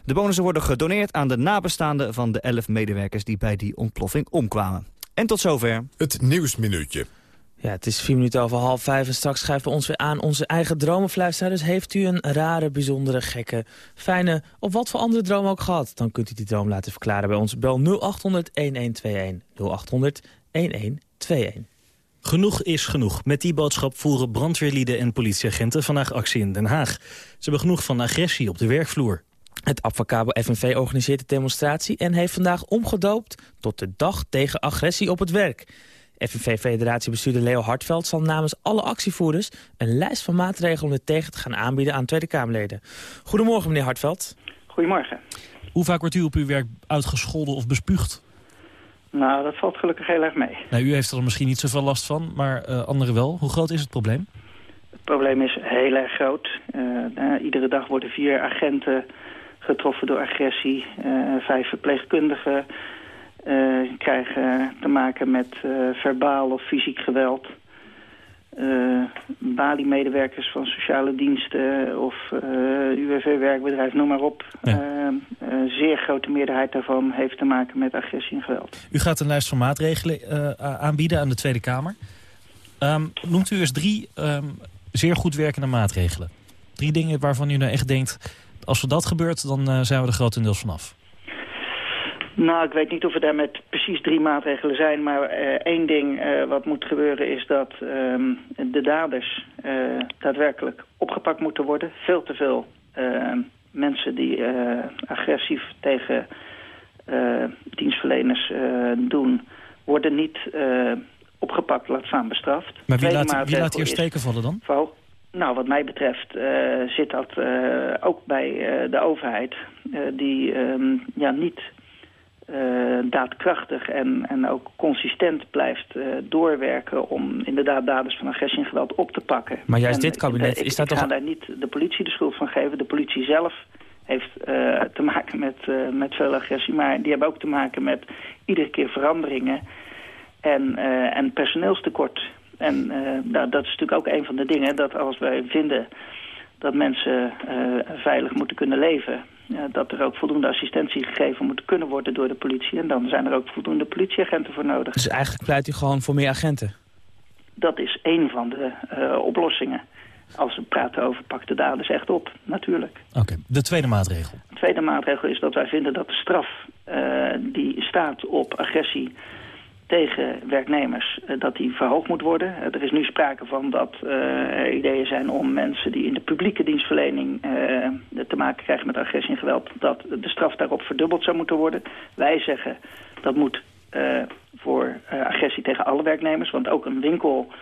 De bonussen worden gedoneerd aan de nabestaanden van de elf medewerkers... die bij die ontploffing omkwamen. En tot zover. Het Nieuwsminuutje. Ja, het is vier minuten over half vijf en straks schrijven we ons weer aan onze eigen dromenfluisteraar. Dus heeft u een rare, bijzondere, gekke, fijne of wat voor andere droom ook gehad... dan kunt u die droom laten verklaren bij ons. Bel 0800-1121. 0800-1121. Genoeg is genoeg. Met die boodschap voeren brandweerlieden en politieagenten vandaag actie in Den Haag. Ze hebben genoeg van agressie op de werkvloer. Het Advocabo FNV organiseert de demonstratie en heeft vandaag omgedoopt tot de dag tegen agressie op het werk. FNV-federatiebestuurder Leo Hartveld zal namens alle actievoerders... een lijst van maatregelen om dit tegen te gaan aanbieden aan Tweede Kamerleden. Goedemorgen, meneer Hartveld. Goedemorgen. Hoe vaak wordt u op uw werk uitgescholden of bespuugd? Nou, dat valt gelukkig heel erg mee. Nou, u heeft er misschien niet zoveel last van, maar uh, anderen wel. Hoe groot is het probleem? Het probleem is heel erg groot. Uh, uh, iedere dag worden vier agenten getroffen door agressie. vijf verpleegkundigen uh, krijgen te maken met uh, verbaal of fysiek geweld. Uh, Bali-medewerkers van sociale diensten of UWV-werkbedrijf, noem maar op. Ja. een zeer grote meerderheid daarvan heeft te maken met agressie en geweld. U gaat een lijst van maatregelen aanbieden aan de Tweede Kamer. Um, noemt u eens drie um, zeer goed werkende maatregelen? Drie dingen waarvan u nou echt denkt, als er dat gebeurt, dan zijn we er grotendeels vanaf. Nou, ik weet niet of er daar met precies drie maatregelen zijn. Maar uh, één ding uh, wat moet gebeuren is dat um, de daders uh, daadwerkelijk opgepakt moeten worden. Veel te veel ehm, mensen die agressief tegen dienstverleners doen... worden niet opgepakt, laat staan bestraft. Maar wie laat, wie laat hier steken vallen dan? Nou, wat mij betreft zit dat ook bij de overheid... die um, ja, niet uh, daadkrachtig en, en ook consistent blijft uh, doorwerken... om inderdaad daders van agressie en geweld op te pakken. Maar juist dit kabinet... Ik, is dat ik toch... ga daar niet de politie de schuld van geven. De politie zelf heeft te maken met, met veel agressie... maar die hebben ook te maken met iedere keer veranderingen... en, en personeelstekort. En nou, dat is natuurlijk ook een van de dingen... dat als wij vinden dat mensen veilig moeten kunnen leven dat er ook voldoende assistentie gegeven moet kunnen worden door de politie. En dan zijn er ook voldoende politieagenten voor nodig. Dus eigenlijk pleit u gewoon voor meer agenten? Dat is één van de uh, oplossingen. Als we praten over pak de daders echt op, natuurlijk. Oké, de tweede maatregel? De tweede maatregel is dat wij vinden dat de straf uh, die staat op agressie tegen werknemers uh, dat die verhoogd moet worden. Uh, er is nu sprake van dat uh, er ideeën zijn om mensen die in de publieke dienstverlening te maken krijgen met agressie en geweld, dat de straf daarop verdubbeld zou moeten worden. Wij zeggen dat moet voor agressie tegen alle werknemers, want ook een winkel...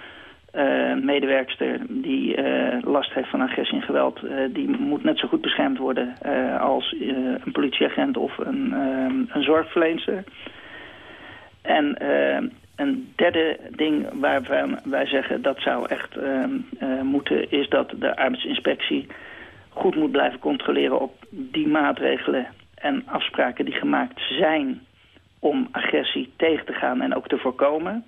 die last heeft van agressie en geweld... die moet net zo goed beschermd worden als een politieagent of een, een. En uh, een derde ding waarvan wij zeggen dat zou echt uh, uh, moeten... is dat de arbeidsinspectie goed moet blijven controleren op die maatregelen en afspraken die gemaakt zijn om agressie tegen te gaan en ook te voorkomen.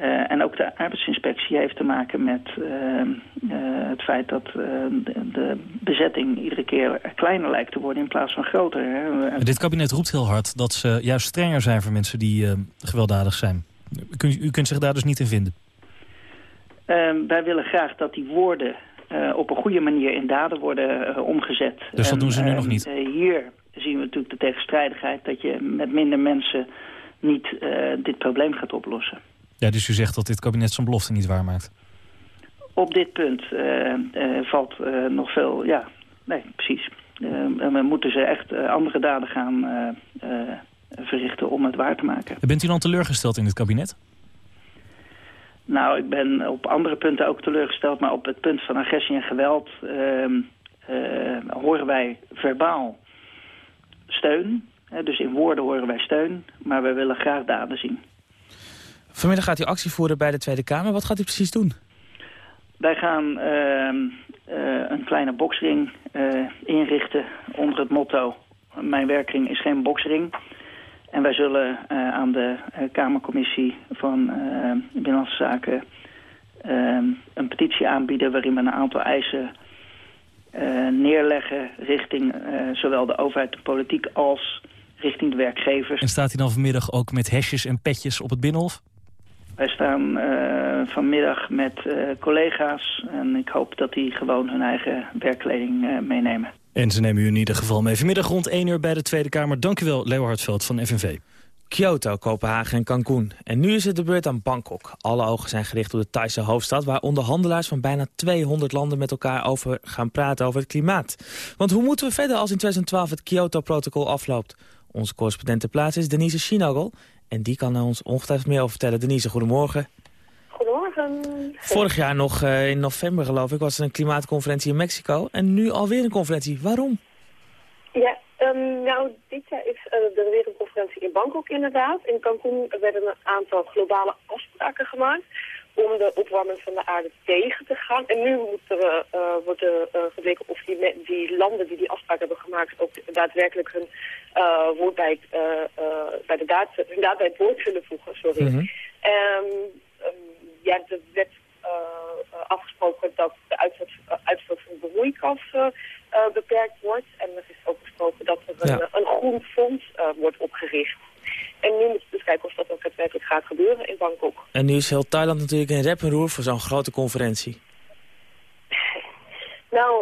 Uh, en ook de arbeidsinspectie heeft te maken met uh, uh, het feit dat de, de, bezetting iedere keer kleiner lijkt te worden in plaats van groter. Hè. Dit kabinet roept heel hard dat ze juist strenger zijn voor mensen die gewelddadig zijn. U kunt, u kunt zich daar dus niet in vinden? Ehm, wij willen graag dat die woorden eh, op een goede manier in daden worden eh, omgezet. Dus dat doen ze nu nog niet? eh, hier zien we natuurlijk de tegenstrijdigheid dat je met minder mensen niet eh, dit probleem gaat oplossen. Ja, dus u zegt dat dit kabinet zijn belofte niet waarmaakt. Op dit punt eh, eh, valt eh, nog veel, ja, nee, precies. En we moeten ze echt andere daden gaan verrichten om het waar te maken. Bent u dan teleurgesteld in dit kabinet? Nou, ik ben op andere punten ook teleurgesteld, maar op het punt van agressie en geweld ehm, eh, horen wij verbaal steun. Dus in woorden horen wij steun, maar we willen graag daden zien. Vanmiddag gaat u actie voeren bij de Tweede Kamer. Wat gaat u precies doen? Wij gaan ehm, eh, een kleine boksring eh, inrichten onder het motto... Mijn werkring is geen boksring. En wij zullen eh, aan de Kamercommissie van Binnenlandse Zaken... ehm, een petitie aanbieden waarin we een aantal eisen eh, neerleggen... richting eh, zowel de overheid, de politiek als richting de werkgevers. En staat hij dan vanmiddag ook met hesjes en petjes op het Binnenhof? Wij staan eh, vanmiddag met eh, collega's en ik hoop dat die gewoon hun eigen werkkleding eh, meenemen. En ze nemen u in ieder geval mee. Vanmiddag rond 1 uur bij de Tweede Kamer. Dank u wel, Leo Hartveld van FNV. Kyoto, Kopenhagen en Cancun. En nu is het de beurt aan Bangkok. Alle ogen zijn gericht op de Thaise hoofdstad... waar onderhandelaars van bijna 200 landen met elkaar over gaan praten over het klimaat. Want hoe moeten we verder als in 2012 het Kyoto-protocol afloopt? Onze correspondent ter plaatse is Denise Schinagel. En die kan ons ongetwijfeld meer over vertellen. Denise, goedemorgen. Goedemorgen. Vorig jaar nog eh, in november geloof ik was er een klimaatconferentie in Mexico. En nu alweer een conferentie. Waarom? Ja, ehm, nou, dit jaar is eh, er weer een conferentie in Bangkok inderdaad. In Cancun werden een aantal globale afspraken gemaakt om de opwarming van de aarde tegen te gaan. En nu moet er, eh, wordt er uh, gekeken of die, die landen die die afspraak hebben gemaakt ook daadwerkelijk hun eh, woord bij, eh, eh, de daad, hun daad bij het woord zullen voegen. Sorry. Mhm. Ehm, ehm, ja, er werd eh, eh, afgesproken dat de uitstoot, eh, uitstoot van broeikassen eh, beperkt wordt. En er is ook besproken dat er een, Ja. een groen fonds eh, wordt opgericht. En nu moeten we dus kijken of dat ook daadwerkelijk gaat gebeuren in Bangkok. En nu is heel Thailand natuurlijk in rep en roer voor zo'n grote conferentie. Nou,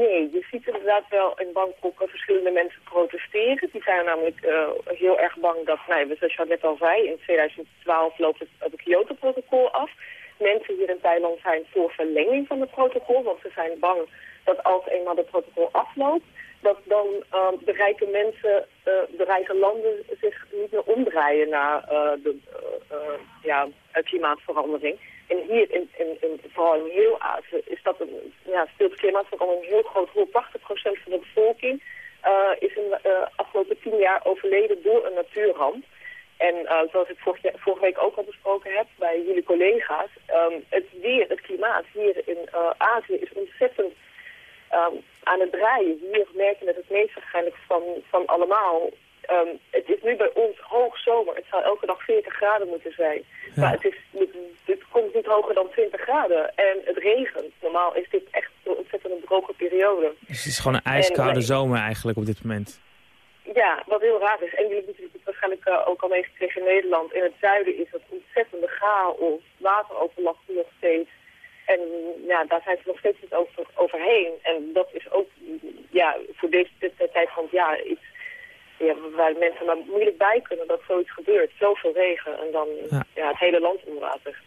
nee. Je ziet inderdaad wel in Bangkok verschillende mensen protesteren. Die zijn namelijk eh, heel erg bang dat, nou, ja, zoals je net al zei, in 2012 loopt het, het Kyoto-protocol af. Mensen hier in Thailand zijn voor verlenging van het protocol, want ze zijn bang dat als eenmaal het protocol afloopt, dat dan eh, de rijke mensen, eh, de rijke landen zich niet meer omdraaien naar eh, de eh, ja, klimaatverandering. En hier, in, in, in, vooral in heel Azië, is dat een, ja, speelt klimaatverandering een heel groot rol. 80% van de bevolking is in de afgelopen tien jaar overleden door een natuurramp. En zoals ik vorige, vorige week ook al besproken heb bij jullie collega's, ehm, het weer, het klimaat hier in Azië is ontzettend ehm, aan het draaien. Hier merk je het het meest waarschijnlijk van, van allemaal. Ehm, het is nu bij ons hoog zomer. Het zou elke dag 40 graden moeten zijn. Maar het, is, het, het komt niet hoger dan 20 graden. En het regent. Normaal is dit echt een ontzettend droge periode. Dus het is gewoon een ijskoude nee. zomer eigenlijk op dit moment. Ja, wat heel raar is. En jullie hebben het waarschijnlijk eh, ook al meegekregen in Nederland. In het zuiden is het ontzettende chaos. Wateroverlast nog steeds. En ja, daar zijn ze nog steeds niet over, overheen. En dat is ook ja, voor deze tijd van het jaar iets ja, waar mensen maar moeilijk bij kunnen dat zoiets gebeurt. Zoveel regen en dan Ja. ja. het hele land onder water.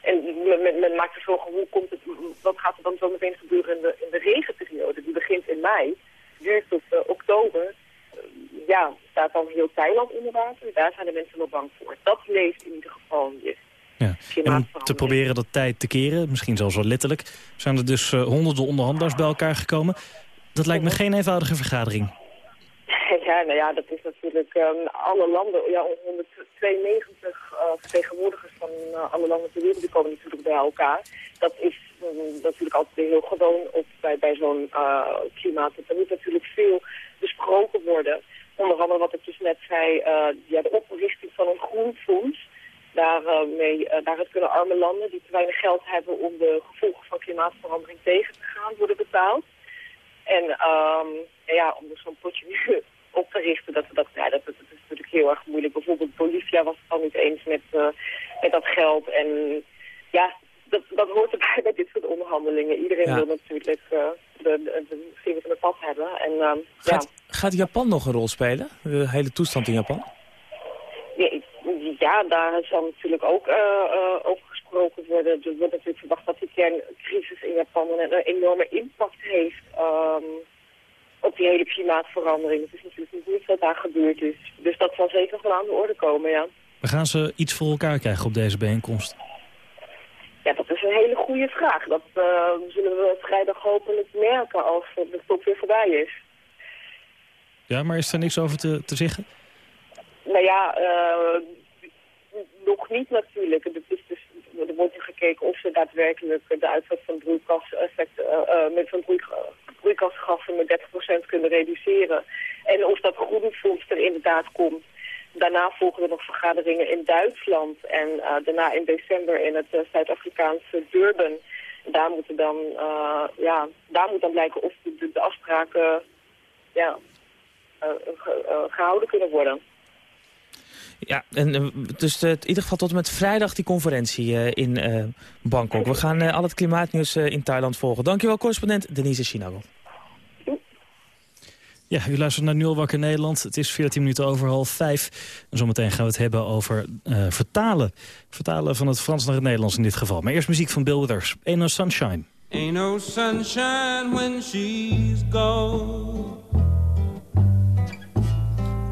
En men, maakt zich zorgen, hoe komt het, wat gaat er dan zo meteen gebeuren in de, in de regenperiode? Die begint in mei, duurt tot eh, oktober. Ja, staat dan heel Thailand onder water. Daar zijn de mensen nog bang voor. Dat leeft in ieder geval hier. Ja. En om te proberen dat tijd te keren, misschien zelfs wel letterlijk... zijn er dus eh, honderden onderhandelaars bij elkaar gekomen. Dat lijkt me geen eenvoudige vergadering. Ja, nou ja, dat is natuurlijk ehm, alle landen, ja, 192 eh, vertegenwoordigers van eh, alle landen ter wereld, die komen natuurlijk bij elkaar. Dat is mm, natuurlijk altijd weer heel gewoon op, bij, bij zo'n uh, klimaat. Er moet natuurlijk veel besproken worden. Onder andere wat ik dus net zei, ja, de oprichting van een groen fonds. Daarmee, uh, daaruit kunnen arme landen die te weinig geld hebben om de gevolgen van klimaatverandering tegen te gaan worden betaald. En um, ja, om dus zo'n potje op te richten, dat, dat, ja, dat, dat, is natuurlijk heel erg moeilijk. Bijvoorbeeld Bolivia was het al niet eens met, uh, met dat geld. En ja, dat, dat hoort erbij bij dit soort onderhandelingen. Iedereen Ja. wil natuurlijk uh, de, de, de vingers in de pad hebben. En, uh, gaat, ja. gaat Japan nog een rol spelen? De hele toestand in Japan? Ja, daar zal natuurlijk ook uh, over gesproken worden. Er wordt natuurlijk verwacht dat die kerncrisis in Japan een, enorme impact heeft um, op die hele klimaatverandering. Het is natuurlijk niet wat daar gebeurd is. Dus dat zal zeker wel aan de orde komen, ja. We gaan ze iets voor elkaar krijgen op deze bijeenkomst? Ja, dat is een hele goede vraag. Dat uh, zullen we vrijdag hopelijk merken als de top weer voorbij is. Ja, maar is er niks over te, te zeggen? Nou ja, uh, nog niet natuurlijk. Is dus, er wordt nu gekeken of ze daadwerkelijk de uitstoot van uh, met van broei, broeikasgassen met 30% kunnen reduceren. En of dat groenfonds er inderdaad komt. Daarna volgen er nog vergaderingen in Duitsland en daarna in december in het Zuid-Afrikaanse Durban. Daar moeten dan, ja, daar moet dan blijken of de, de, de afspraken ja, ge, gehouden kunnen worden. Ja, en dus in ieder geval tot en met vrijdag die conferentie in Bangkok. We gaan al het klimaatnieuws in Thailand volgen. Dankjewel, correspondent Denise Chinago. Ja, u luistert naar Nu al wakker Nederland. Het is 14 minuten over half vijf. En zometeen gaan we het hebben over uh, vertalen. Vertalen van het Frans naar het Nederlands in dit geval. Maar eerst muziek van Bill Withers. Ain't no sunshine. Ain't no sunshine when she's gone.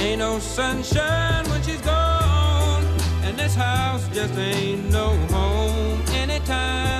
Ain't no sunshine when she's gone, and this house just ain't no home anytime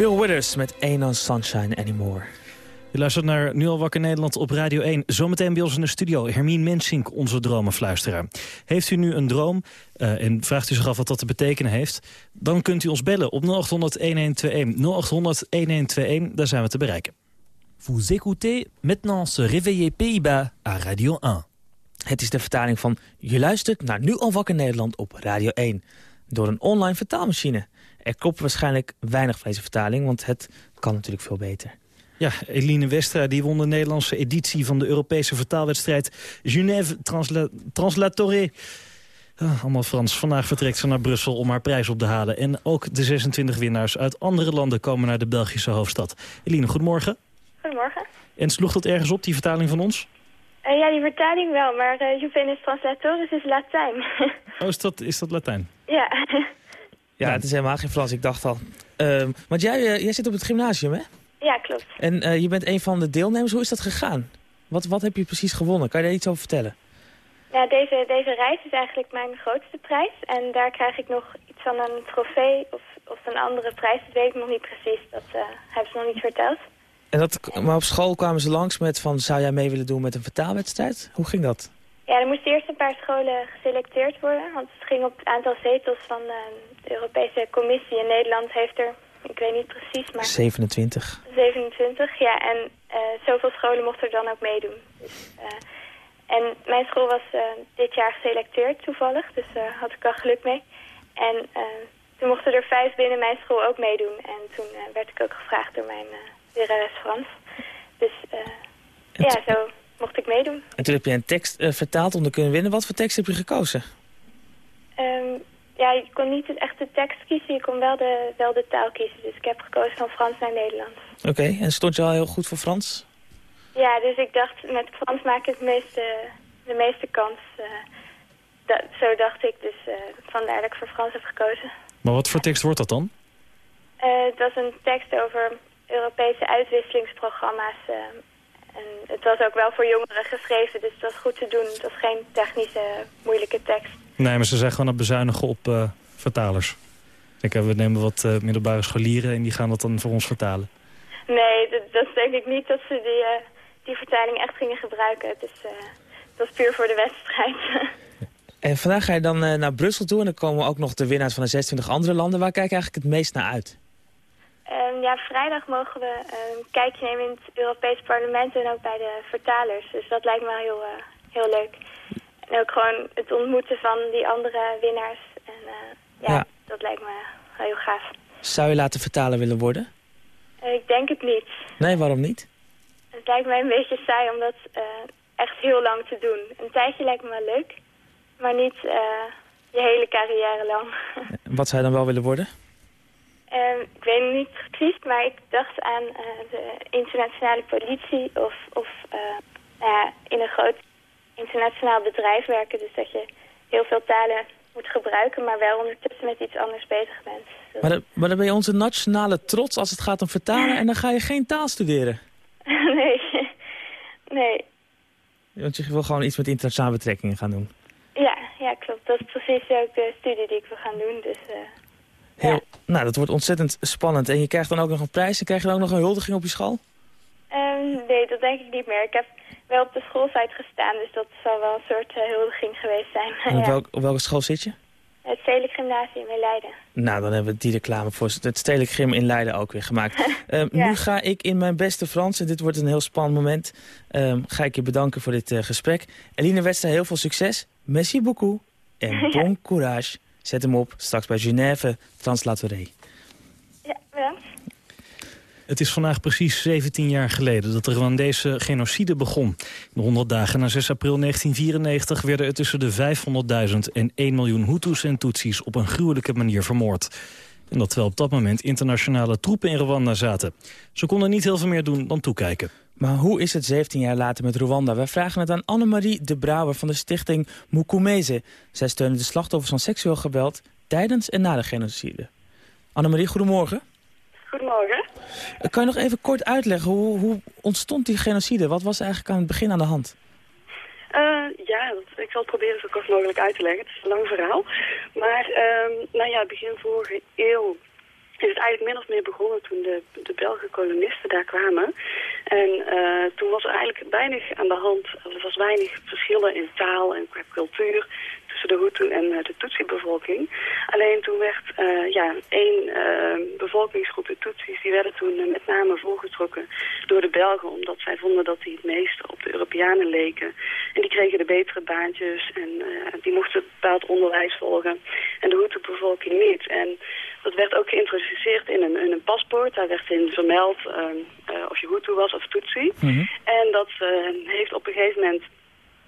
Bill Withers met Ain't No Sunshine Anymore. Je luistert naar Nu al wakker Nederland op Radio 1. Zometeen bij ons in de studio Hermine Mensink, onze dromenfluisteraar. Heeft u nu een droom uh, en vraagt u zich af wat dat te betekenen heeft... dan kunt u ons bellen op 0800-1121. 0800-1121, daar zijn we te bereiken. Vous écoutez maintenant se réveiller Pays-Bas à Radio 1. Het is de vertaling van Je luistert naar Nu al wakker Nederland op Radio 1. Door een online vertaalmachine. Er klopt waarschijnlijk weinig van deze vertaling, want het kan natuurlijk veel beter. Ja, Eline Westra die won de Nederlandse editie van de Europese vertaalwedstrijd Genève Transla Translatoré. Ah, allemaal Frans. Vandaag vertrekt ze naar Brussel om haar prijs op te halen. En ook de 26 winnaars uit andere landen komen naar de Belgische hoofdstad. Eline, goedemorgen. Goedemorgen. En sloeg dat ergens op, die vertaling van ons? Uh, ja, die vertaling wel, maar uh, Juvenis Translatoris is Latijn. oh, is dat, is dat Latijn? Ja. ja, het is helemaal geen Frans, ik dacht al. Uh, want jij, jij zit op het gymnasium, hè? Ja, klopt. En uh, je bent een van de deelnemers. Hoe is dat gegaan? Wat, wat heb je precies gewonnen? Kan je daar iets over vertellen? Ja, deze, deze reis is eigenlijk mijn grootste prijs. En daar krijg ik nog iets van een trofee of, of een andere prijs. Dat weet ik nog niet precies. Dat uh, hebben ze nog niet verteld. En dat, maar op school kwamen ze langs met van... zou jij mee willen doen met een vertaalwedstrijd? Hoe ging dat? Ja, er moesten eerst een paar scholen geselecteerd worden. Want het ging op het aantal zetels van uh, de Europese Commissie. En Nederland heeft er ik weet niet precies, maar 27. 27, ja. En eh, zoveel scholen mochten er dan ook meedoen. Dus, eh, en mijn school was eh, dit jaar geselecteerd toevallig, dus daar had ik al geluk mee. En toen mochten er vijf binnen mijn school ook meedoen. En toen werd ik ook gevraagd door mijn lerares Frans. Dus eh, ja, zo mocht ik meedoen. En toen heb je een tekst eh, vertaald om te kunnen winnen. Wat voor tekst heb je gekozen? Ehm, ja, je kon niet echt de tekst kiezen, je kon wel de, wel de taal kiezen. Dus ik heb gekozen van Frans naar Nederlands. Oké, en stond je al heel goed voor Frans? Ja, dus ik dacht, met Frans maak ik het meeste, de meeste kans. eh, dat, zo dacht ik, dus eh, vandaar dat ik voor Frans heb gekozen. Maar wat voor tekst wordt dat dan? Eh, dat is een tekst over Europese uitwisselingsprogramma's. En het was ook wel voor jongeren geschreven, dus het was goed te doen. Het was geen technische, moeilijke tekst. Nee, maar ze zijn gewoon aan het bezuinigen op eh, vertalers. Ik denk, we nemen wat eh, middelbare scholieren en die gaan dat dan voor ons vertalen. Nee, dat, dat denk ik niet dat ze die, eh, die vertaling echt gingen gebruiken. Het is, eh, het was puur voor de wedstrijd. En vandaag ga je dan naar Brussel toe en dan komen ook nog de winnaars van de 26 andere landen. Waar kijk je eigenlijk het meest naar uit? Ehm, ja, vrijdag mogen we een kijkje nemen in het Europees Parlement en ook bij de vertalers. Dus dat lijkt me wel heel, eh, heel leuk. En ook gewoon het ontmoeten van die andere winnaars. En eh, ja, Ja. dat lijkt me heel gaaf. Zou je laten vertalen willen worden? Eh, ik denk het niet. Nee, waarom niet? Het lijkt mij een beetje saai om dat echt heel lang te doen. Een tijdje lijkt me wel leuk, maar niet je hele carrière lang. Wat zou je dan wel willen worden? Ehm, ik weet niet precies, maar ik dacht aan eh, de internationale politie of, of eh, nou in een groot internationaal bedrijf werken. Dus dat je heel veel talen moet gebruiken, maar wel ondertussen met iets anders bezig bent. Dus- Maar dan, maar dan ben je onze nationale trots als het gaat om vertalen en dan ga je geen taal studeren. nee, nee. Want je wil gewoon iets met internationale betrekkingen gaan doen. Ja, ja, klopt. Dat is precies ook de studie die ik wil gaan doen. Dus Heel, Nou, dat wordt ontzettend spannend. En je krijgt dan ook nog een prijs en krijg je dan ook nog een huldiging op je school? ehm, nee, dat denk ik niet meer. Ik heb wel op de schoolsite gestaan, dus dat zal wel een soort eh, huldiging geweest zijn. En op, ja. welk, op welke school zit je? Het Stedelijk Gymnasium in Leiden. Nou, dan hebben we die reclame voor het Stedelijk Gym in Leiden ook weer gemaakt. Ehm, Ja. Nu ga ik in mijn beste Frans, en dit wordt een heel spannend moment, ehm, ga ik je bedanken voor dit eh, gesprek. Eline Wester, heel veel succes. Merci beaucoup. En bon courage. Zet hem op, straks bij Genève Translatoré. Ja, bedankt. Het is vandaag precies 17 jaar geleden dat de Rwandese genocide begon. In de 100 dagen na 6 april 1994 werden er tussen de 500.000 en 1 miljoen Hutus en Tutsis op een gruwelijke manier vermoord. En dat terwijl op dat moment internationale troepen in Rwanda zaten. Ze konden niet heel veel meer doen dan toekijken. Maar hoe is het 17 jaar later met Rwanda? Wij vragen het aan Annemarie de Brouwer van de stichting Mukumeze. Zij steunen de slachtoffers van seksueel geweld tijdens en na de genocide. Annemarie, goedemorgen. Goedemorgen. Kan je nog even kort uitleggen, hoe, hoe ontstond die genocide? Wat was eigenlijk aan het begin aan de hand? Eh, ja, dat, ik zal het proberen zo kort mogelijk uit te leggen. Het is een lang verhaal. Maar ehm, nou ja, begin vorige eeuw is het eigenlijk min of meer begonnen toen de, de Belgische kolonisten daar kwamen. En eh, toen was er eigenlijk weinig aan de hand. Er was weinig verschillen in taal en cultuur tussen de Hutu en eh, de Tutsi-bevolking. Alleen toen werd eh, ja, één eh, bevolkingsgroep, de Tutsis, die werden toen met name voorgetrokken door de Belgen, omdat zij vonden dat die het meest op de Europeanen leken. En die kregen de betere baantjes en die mochten bepaald onderwijs volgen. En de Hutu-bevolking niet. En dat werd ook geïntroduceerd in een, in een paspoort. Daar werd in vermeld of je Hutu was of Tutsi. En dat heeft op een gegeven moment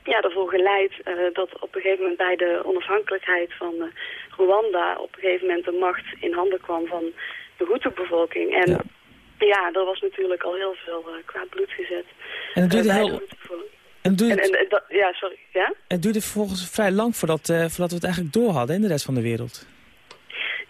ja, ervoor geleid eh, dat op een gegeven moment bij de onafhankelijkheid van eh, Rwanda op een gegeven moment de macht in handen kwam van de Hutu-bevolking. En ja. er was natuurlijk al heel veel eh, kwaad bloed gezet. En het duurde heel-. En duurde, En, en, en dat- ja, sorry. Ja? het duurde vervolgens vrij lang voordat, voordat we het eigenlijk door hadden in de rest van de wereld.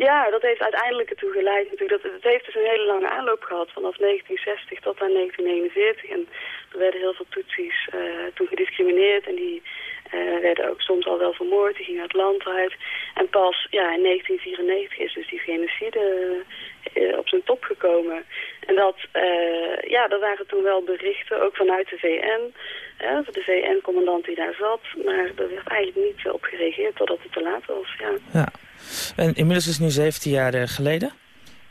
Ja, dat heeft uiteindelijk ertoe geleid natuurlijk. Dat, het heeft dus een hele lange aanloop gehad, vanaf 1960 tot aan 1949. En er werden heel veel Tutsis eh, toen gediscrimineerd en die eh, werden ook soms al wel vermoord. Die gingen het land uit. En pas ja, in 1994 is dus die genocide eh, op zijn top gekomen. En dat, ja, er waren toen wel berichten, ook vanuit de VN, hè, de VN-commandant die daar zat. Maar er werd eigenlijk niet op gereageerd totdat het te laat was, ja. Ja. En inmiddels is het nu 17 jaar eh, geleden.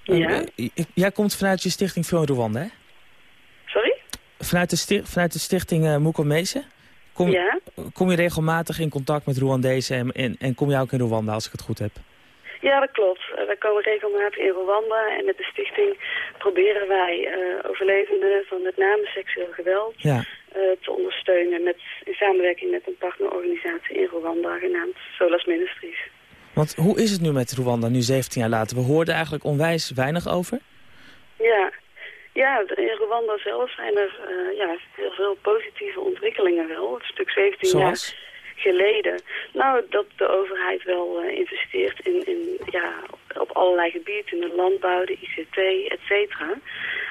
Ja. Eh, j- jij komt vanuit je stichting Film Rwanda, hè? Sorry? Vanuit de, sti- vanuit de stichting uh, Mukomese? Kom, Ja. kom je regelmatig in contact met Rwandezen en, en, en kom je ook in Rwanda, als ik het goed heb? Ja, dat klopt. Wij komen regelmatig in Rwanda en met de stichting proberen wij uh, overlevenden van met name seksueel geweld Ja. uh, te ondersteunen met, in samenwerking met een partnerorganisatie in Rwanda genaamd Solas Ministries. Want hoe is het nu met Rwanda, nu 17 jaar later? We hoorden eigenlijk onwijs weinig over. Ja, ja in Rwanda zelf zijn er uh, ja, heel veel positieve ontwikkelingen wel. Het is natuurlijk 17 Zoals? jaar geleden. Nou, dat de overheid wel uh, investeert in, in, ja, op allerlei gebieden, in de landbouw, de ICT, et cetera.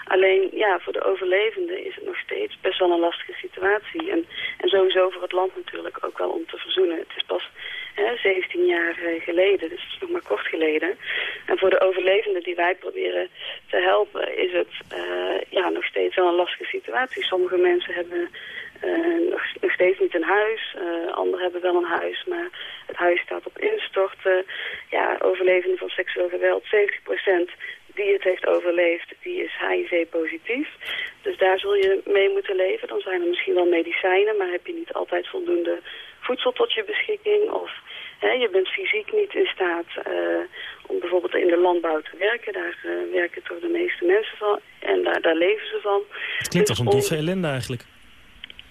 Alleen, ja, voor de overlevenden is het nog steeds best wel een lastige situatie. En, en sowieso voor het land natuurlijk ook wel om te verzoenen. Het is pas hè, 17 jaar uh, geleden, dus het is nog maar kort geleden. En voor de overlevenden die wij proberen te helpen, is het uh, ja, nog steeds wel een lastige situatie. Sommige mensen hebben nog, nog, steeds niet een huis. Uh, anderen hebben wel een huis, maar het huis staat op instorten. Ja, overlevenden van seksueel geweld, 70% die het heeft overleefd, die is HIV-positief. Dus daar zul je mee moeten leven. Dan zijn er misschien wel medicijnen, maar heb je niet altijd voldoende voedsel tot je beschikking. Of hè, je bent fysiek niet in staat uh, om bijvoorbeeld in de landbouw te werken. Daar uh, werken toch de meeste mensen van en daar, daar leven ze van. Het klinkt dus als een doffe ellende eigenlijk.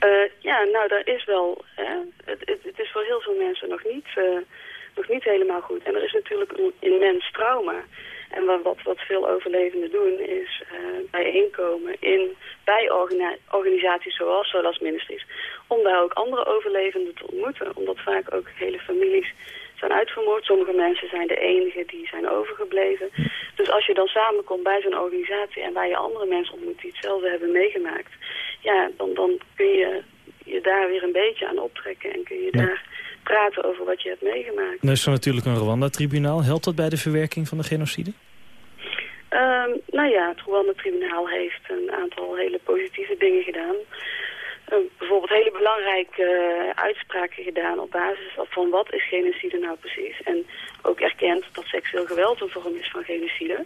Uh, ja, nou, daar is wel... Hè, het, het, het, is voor heel veel mensen nog niet, nog niet helemaal goed. En er is natuurlijk een immens trauma. En wat, wat veel overlevenden doen is uh, bijeenkomen in, bij organi organisaties zoals Solas Ministries. Om daar ook andere overlevenden te ontmoeten. Omdat vaak ook hele families zijn uitvermoord. Sommige mensen zijn de enige die zijn overgebleven. Dus als je dan samenkomt bij zo'n organisatie en waar je andere mensen ontmoet die hetzelfde hebben meegemaakt. Ja, dan, dan kun je je daar weer een beetje aan optrekken en kun je daar praten over wat je hebt meegemaakt. Er is er natuurlijk een Rwanda-tribunaal. Helpt dat bij de verwerking van de genocide? Um, nou ja, het Rwanda-tribunaal heeft een aantal hele positieve dingen gedaan. Uh, bijvoorbeeld hele belangrijke uh, uitspraken gedaan op basis van wat is genocide nou precies. En ook erkend dat seksueel geweld een vorm is van genocide.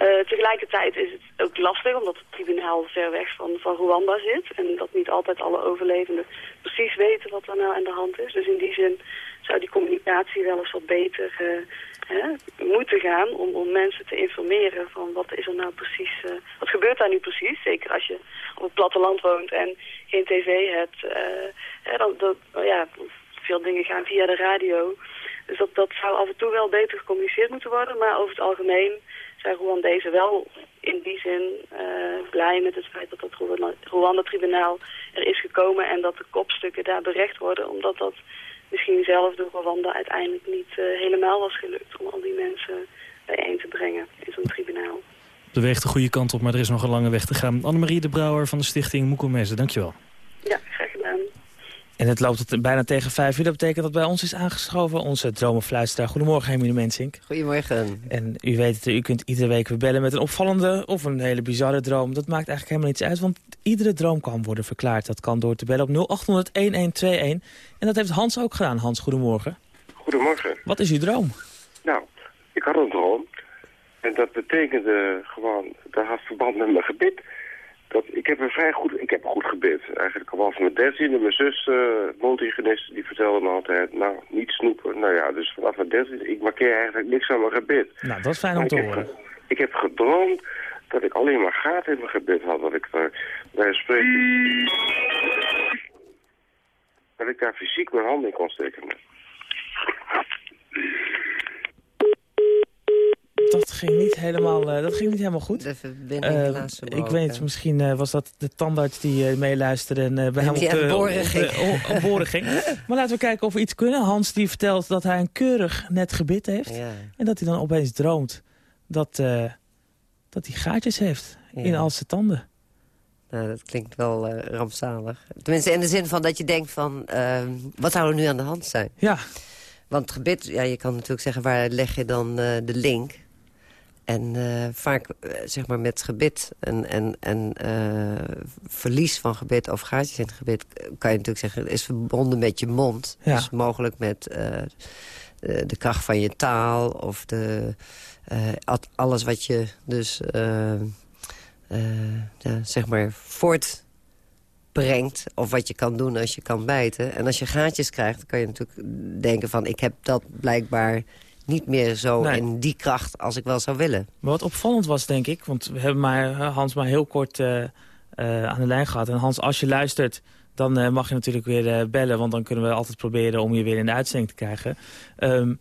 Uh, tegelijkertijd is het ook lastig omdat het tribunaal ver weg van, van Rwanda zit. En dat niet altijd alle overlevenden precies weten wat er nou aan de hand is. Dus in die zin zou die communicatie wel eens wat beter hè, moeten gaan om, om mensen te informeren van wat is er nou precies, uh, wat gebeurt daar nu precies. Zeker als je op het platteland woont en geen tv hebt. Uh, hè, dan, dat, ja, veel dingen gaan via de radio. Dus dat, dat zou af en toe wel beter gecommuniceerd moeten worden. Maar over het algemeen zijn Rwandezen wel in die zin uh, blij met het feit dat het Rwanda-tribunaal er is gekomen en dat de kopstukken daar berecht worden. Omdat dat misschien zelf door Rwanda uiteindelijk niet uh, helemaal was gelukt om al die mensen bijeen te brengen in zo'n tribunaal. De weegt de goede kant op, maar er is nog een lange weg te gaan. Annemarie de Brouwer van de stichting Moekomese, dankjewel. Ja, graag. En het loopt het bijna tegen vijf uur. Dat betekent dat bij ons is aangeschoven onze dromenfluisteraar. Goedemorgen, Hermine Mensink. Goedemorgen. En u weet het, u kunt iedere week weer bellen met een opvallende of een hele bizarre droom. Dat maakt eigenlijk helemaal niets uit, want iedere droom kan worden verklaard. Dat kan door te bellen op 0800-1121. En dat heeft Hans ook gedaan. Hans, goedemorgen. Goedemorgen. Wat is uw droom? Nou, ik had een droom. En dat betekende gewoon, dat had verband met mijn gebed. Dat, ik heb een vrij goed, ik heb een goed gebed. Eigenlijk al was mijn dertiende, mijn zus, uh, die vertelde me altijd, nou, niet snoepen. Nou ja, dus vanaf mijn dertiende, ik markeer eigenlijk niks aan mijn gebed. Nou, dat is fijn om te ik horen. Heb, ik heb gedroomd dat ik alleen maar gaten in mijn gebed had. Dat ik daar bij een spreken... Dat ik daar fysiek mijn hand in kon steken. Dat ging niet helemaal, uh, dat ging niet helemaal goed. De verbinding uh, helaas Ik weet misschien uh, was dat de tandarts die meeluisterde en bij hem op de, boren ging. Maar laten we kijken of we iets kunnen. Hans die vertelt dat hij een keurig net gebit heeft. Ja. En dat hij dan opeens droomt dat, dat hij gaatjes heeft Ja. in al zijn tanden. Nou, dat klinkt wel rampzalig. Tenminste in de zin van dat je denkt van, ehm, wat zou er nu aan de hand zijn? Ja. Want gebit, ja, je kan natuurlijk zeggen, waar leg je dan de link? En uh, vaak, uh, zeg maar, met gebit en, en, en uh, verlies van gebit of gaatjes in het gebit... kan je natuurlijk zeggen, is verbonden met je mond. Ja. Dus mogelijk met de, de kracht van je taal of de, eh, alles wat je dus eh, eh, ja, zeg maar voortbrengt. Of wat je kan doen als je kan bijten. En als je gaatjes krijgt, dan kan je natuurlijk denken van... ik heb dat blijkbaar niet meer zo Nee. in die kracht als ik wel zou willen. Maar wat opvallend was, denk ik... want we hebben maar, Hans maar heel kort eh, eh, aan de lijn gehad. En Hans, als je luistert, dan eh, mag je natuurlijk weer bellen... want dan kunnen we altijd proberen om je weer in de uitzending te krijgen. Ehm,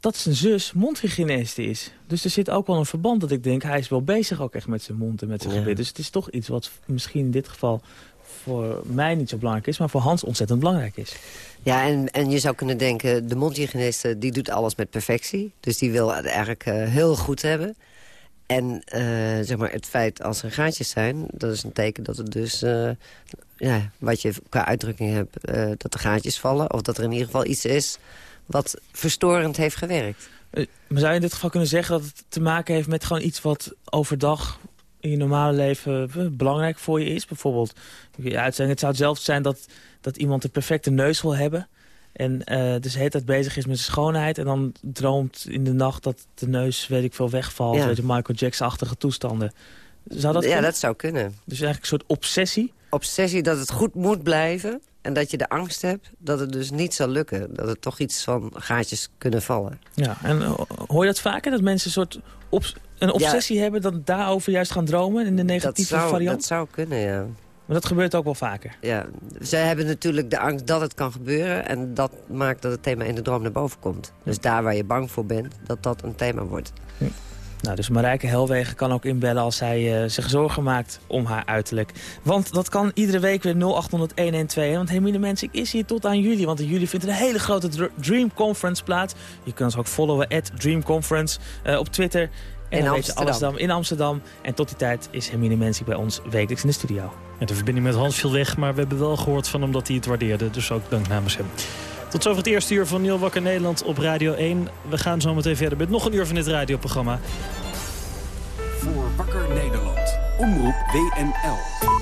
dat zijn zus mondhygiëniste is. Dus er zit ook wel een verband dat ik denk... hij is wel bezig ook echt met zijn mond en met zijn Ja. gebit. Dus het is toch iets wat misschien in dit geval voor mij niet zo belangrijk is... maar voor Hans ontzettend belangrijk is. Ja, en, en je zou kunnen denken, de mondhygiëniste die doet alles met perfectie. Dus die wil het eigenlijk eh, heel goed hebben. En eh, zeg maar, het feit als er gaatjes zijn, dat is een teken dat het dus... eh, ja, wat je qua uitdrukking hebt, dat er gaatjes vallen. Of dat er in ieder geval iets is wat verstorend heeft gewerkt. Maar zou je in dit geval kunnen zeggen dat het te maken heeft met gewoon iets wat overdag in je normale leven belangrijk voor je is? Bijvoorbeeld, je uitzending, het zou hetzelfde zijn dat, dat iemand een perfecte neus wil hebben. En eh, dus de hele tijd bezig is met zijn schoonheid. En dan droomt in de nacht dat de neus, weet ik veel, wegvalt. Ja. Weet je, Michael Jackson-achtige toestanden. Zou dat ja, kunnen? dat zou kunnen. Dus eigenlijk een soort obsessie? Obsessie dat het goed moet blijven. En dat je de angst hebt dat het dus niet zal lukken. Dat er toch iets van gaatjes kunnen vallen. Ja, en eh, hoor je dat vaker? Dat mensen een soort obs- een obsessie hebben... dan daarover juist gaan dromen in de Dat negatieve zou, variant? dat zou kunnen, ja. Maar dat gebeurt ook wel vaker. Ja, zij hebben natuurlijk de angst dat het kan gebeuren. En dat maakt dat het thema in de droom naar boven komt. Dus daar waar je bang voor bent, dat dat een thema wordt. Nou, dus Marijke Helwegen kan ook inbellen als zij eh, zich zorgen maakt om haar uiterlijk. Want dat kan iedere week weer 0800-112. Want Hermine Mensik is hier tot aan juli. Want in juli vindt er een hele grote Dr- Dream Conference plaats. Je kunt ons ook followen, at Dream Conference, eh, op Twitter. En In je alles Amsterdam. dan in Amsterdam. En tot die tijd is Hermine Mensik bij ons wekelijks in de studio. De verbinding met Hans viel weg, maar we hebben wel gehoord van hem dat hij het waardeerde. Dus ook dank namens hem. Tot zover het eerste uur van Nieuw Wakker Nederland op Radio 1. We gaan zo meteen verder met nog een uur van dit radioprogramma. Voor Wakker Nederland. Omroep WNL.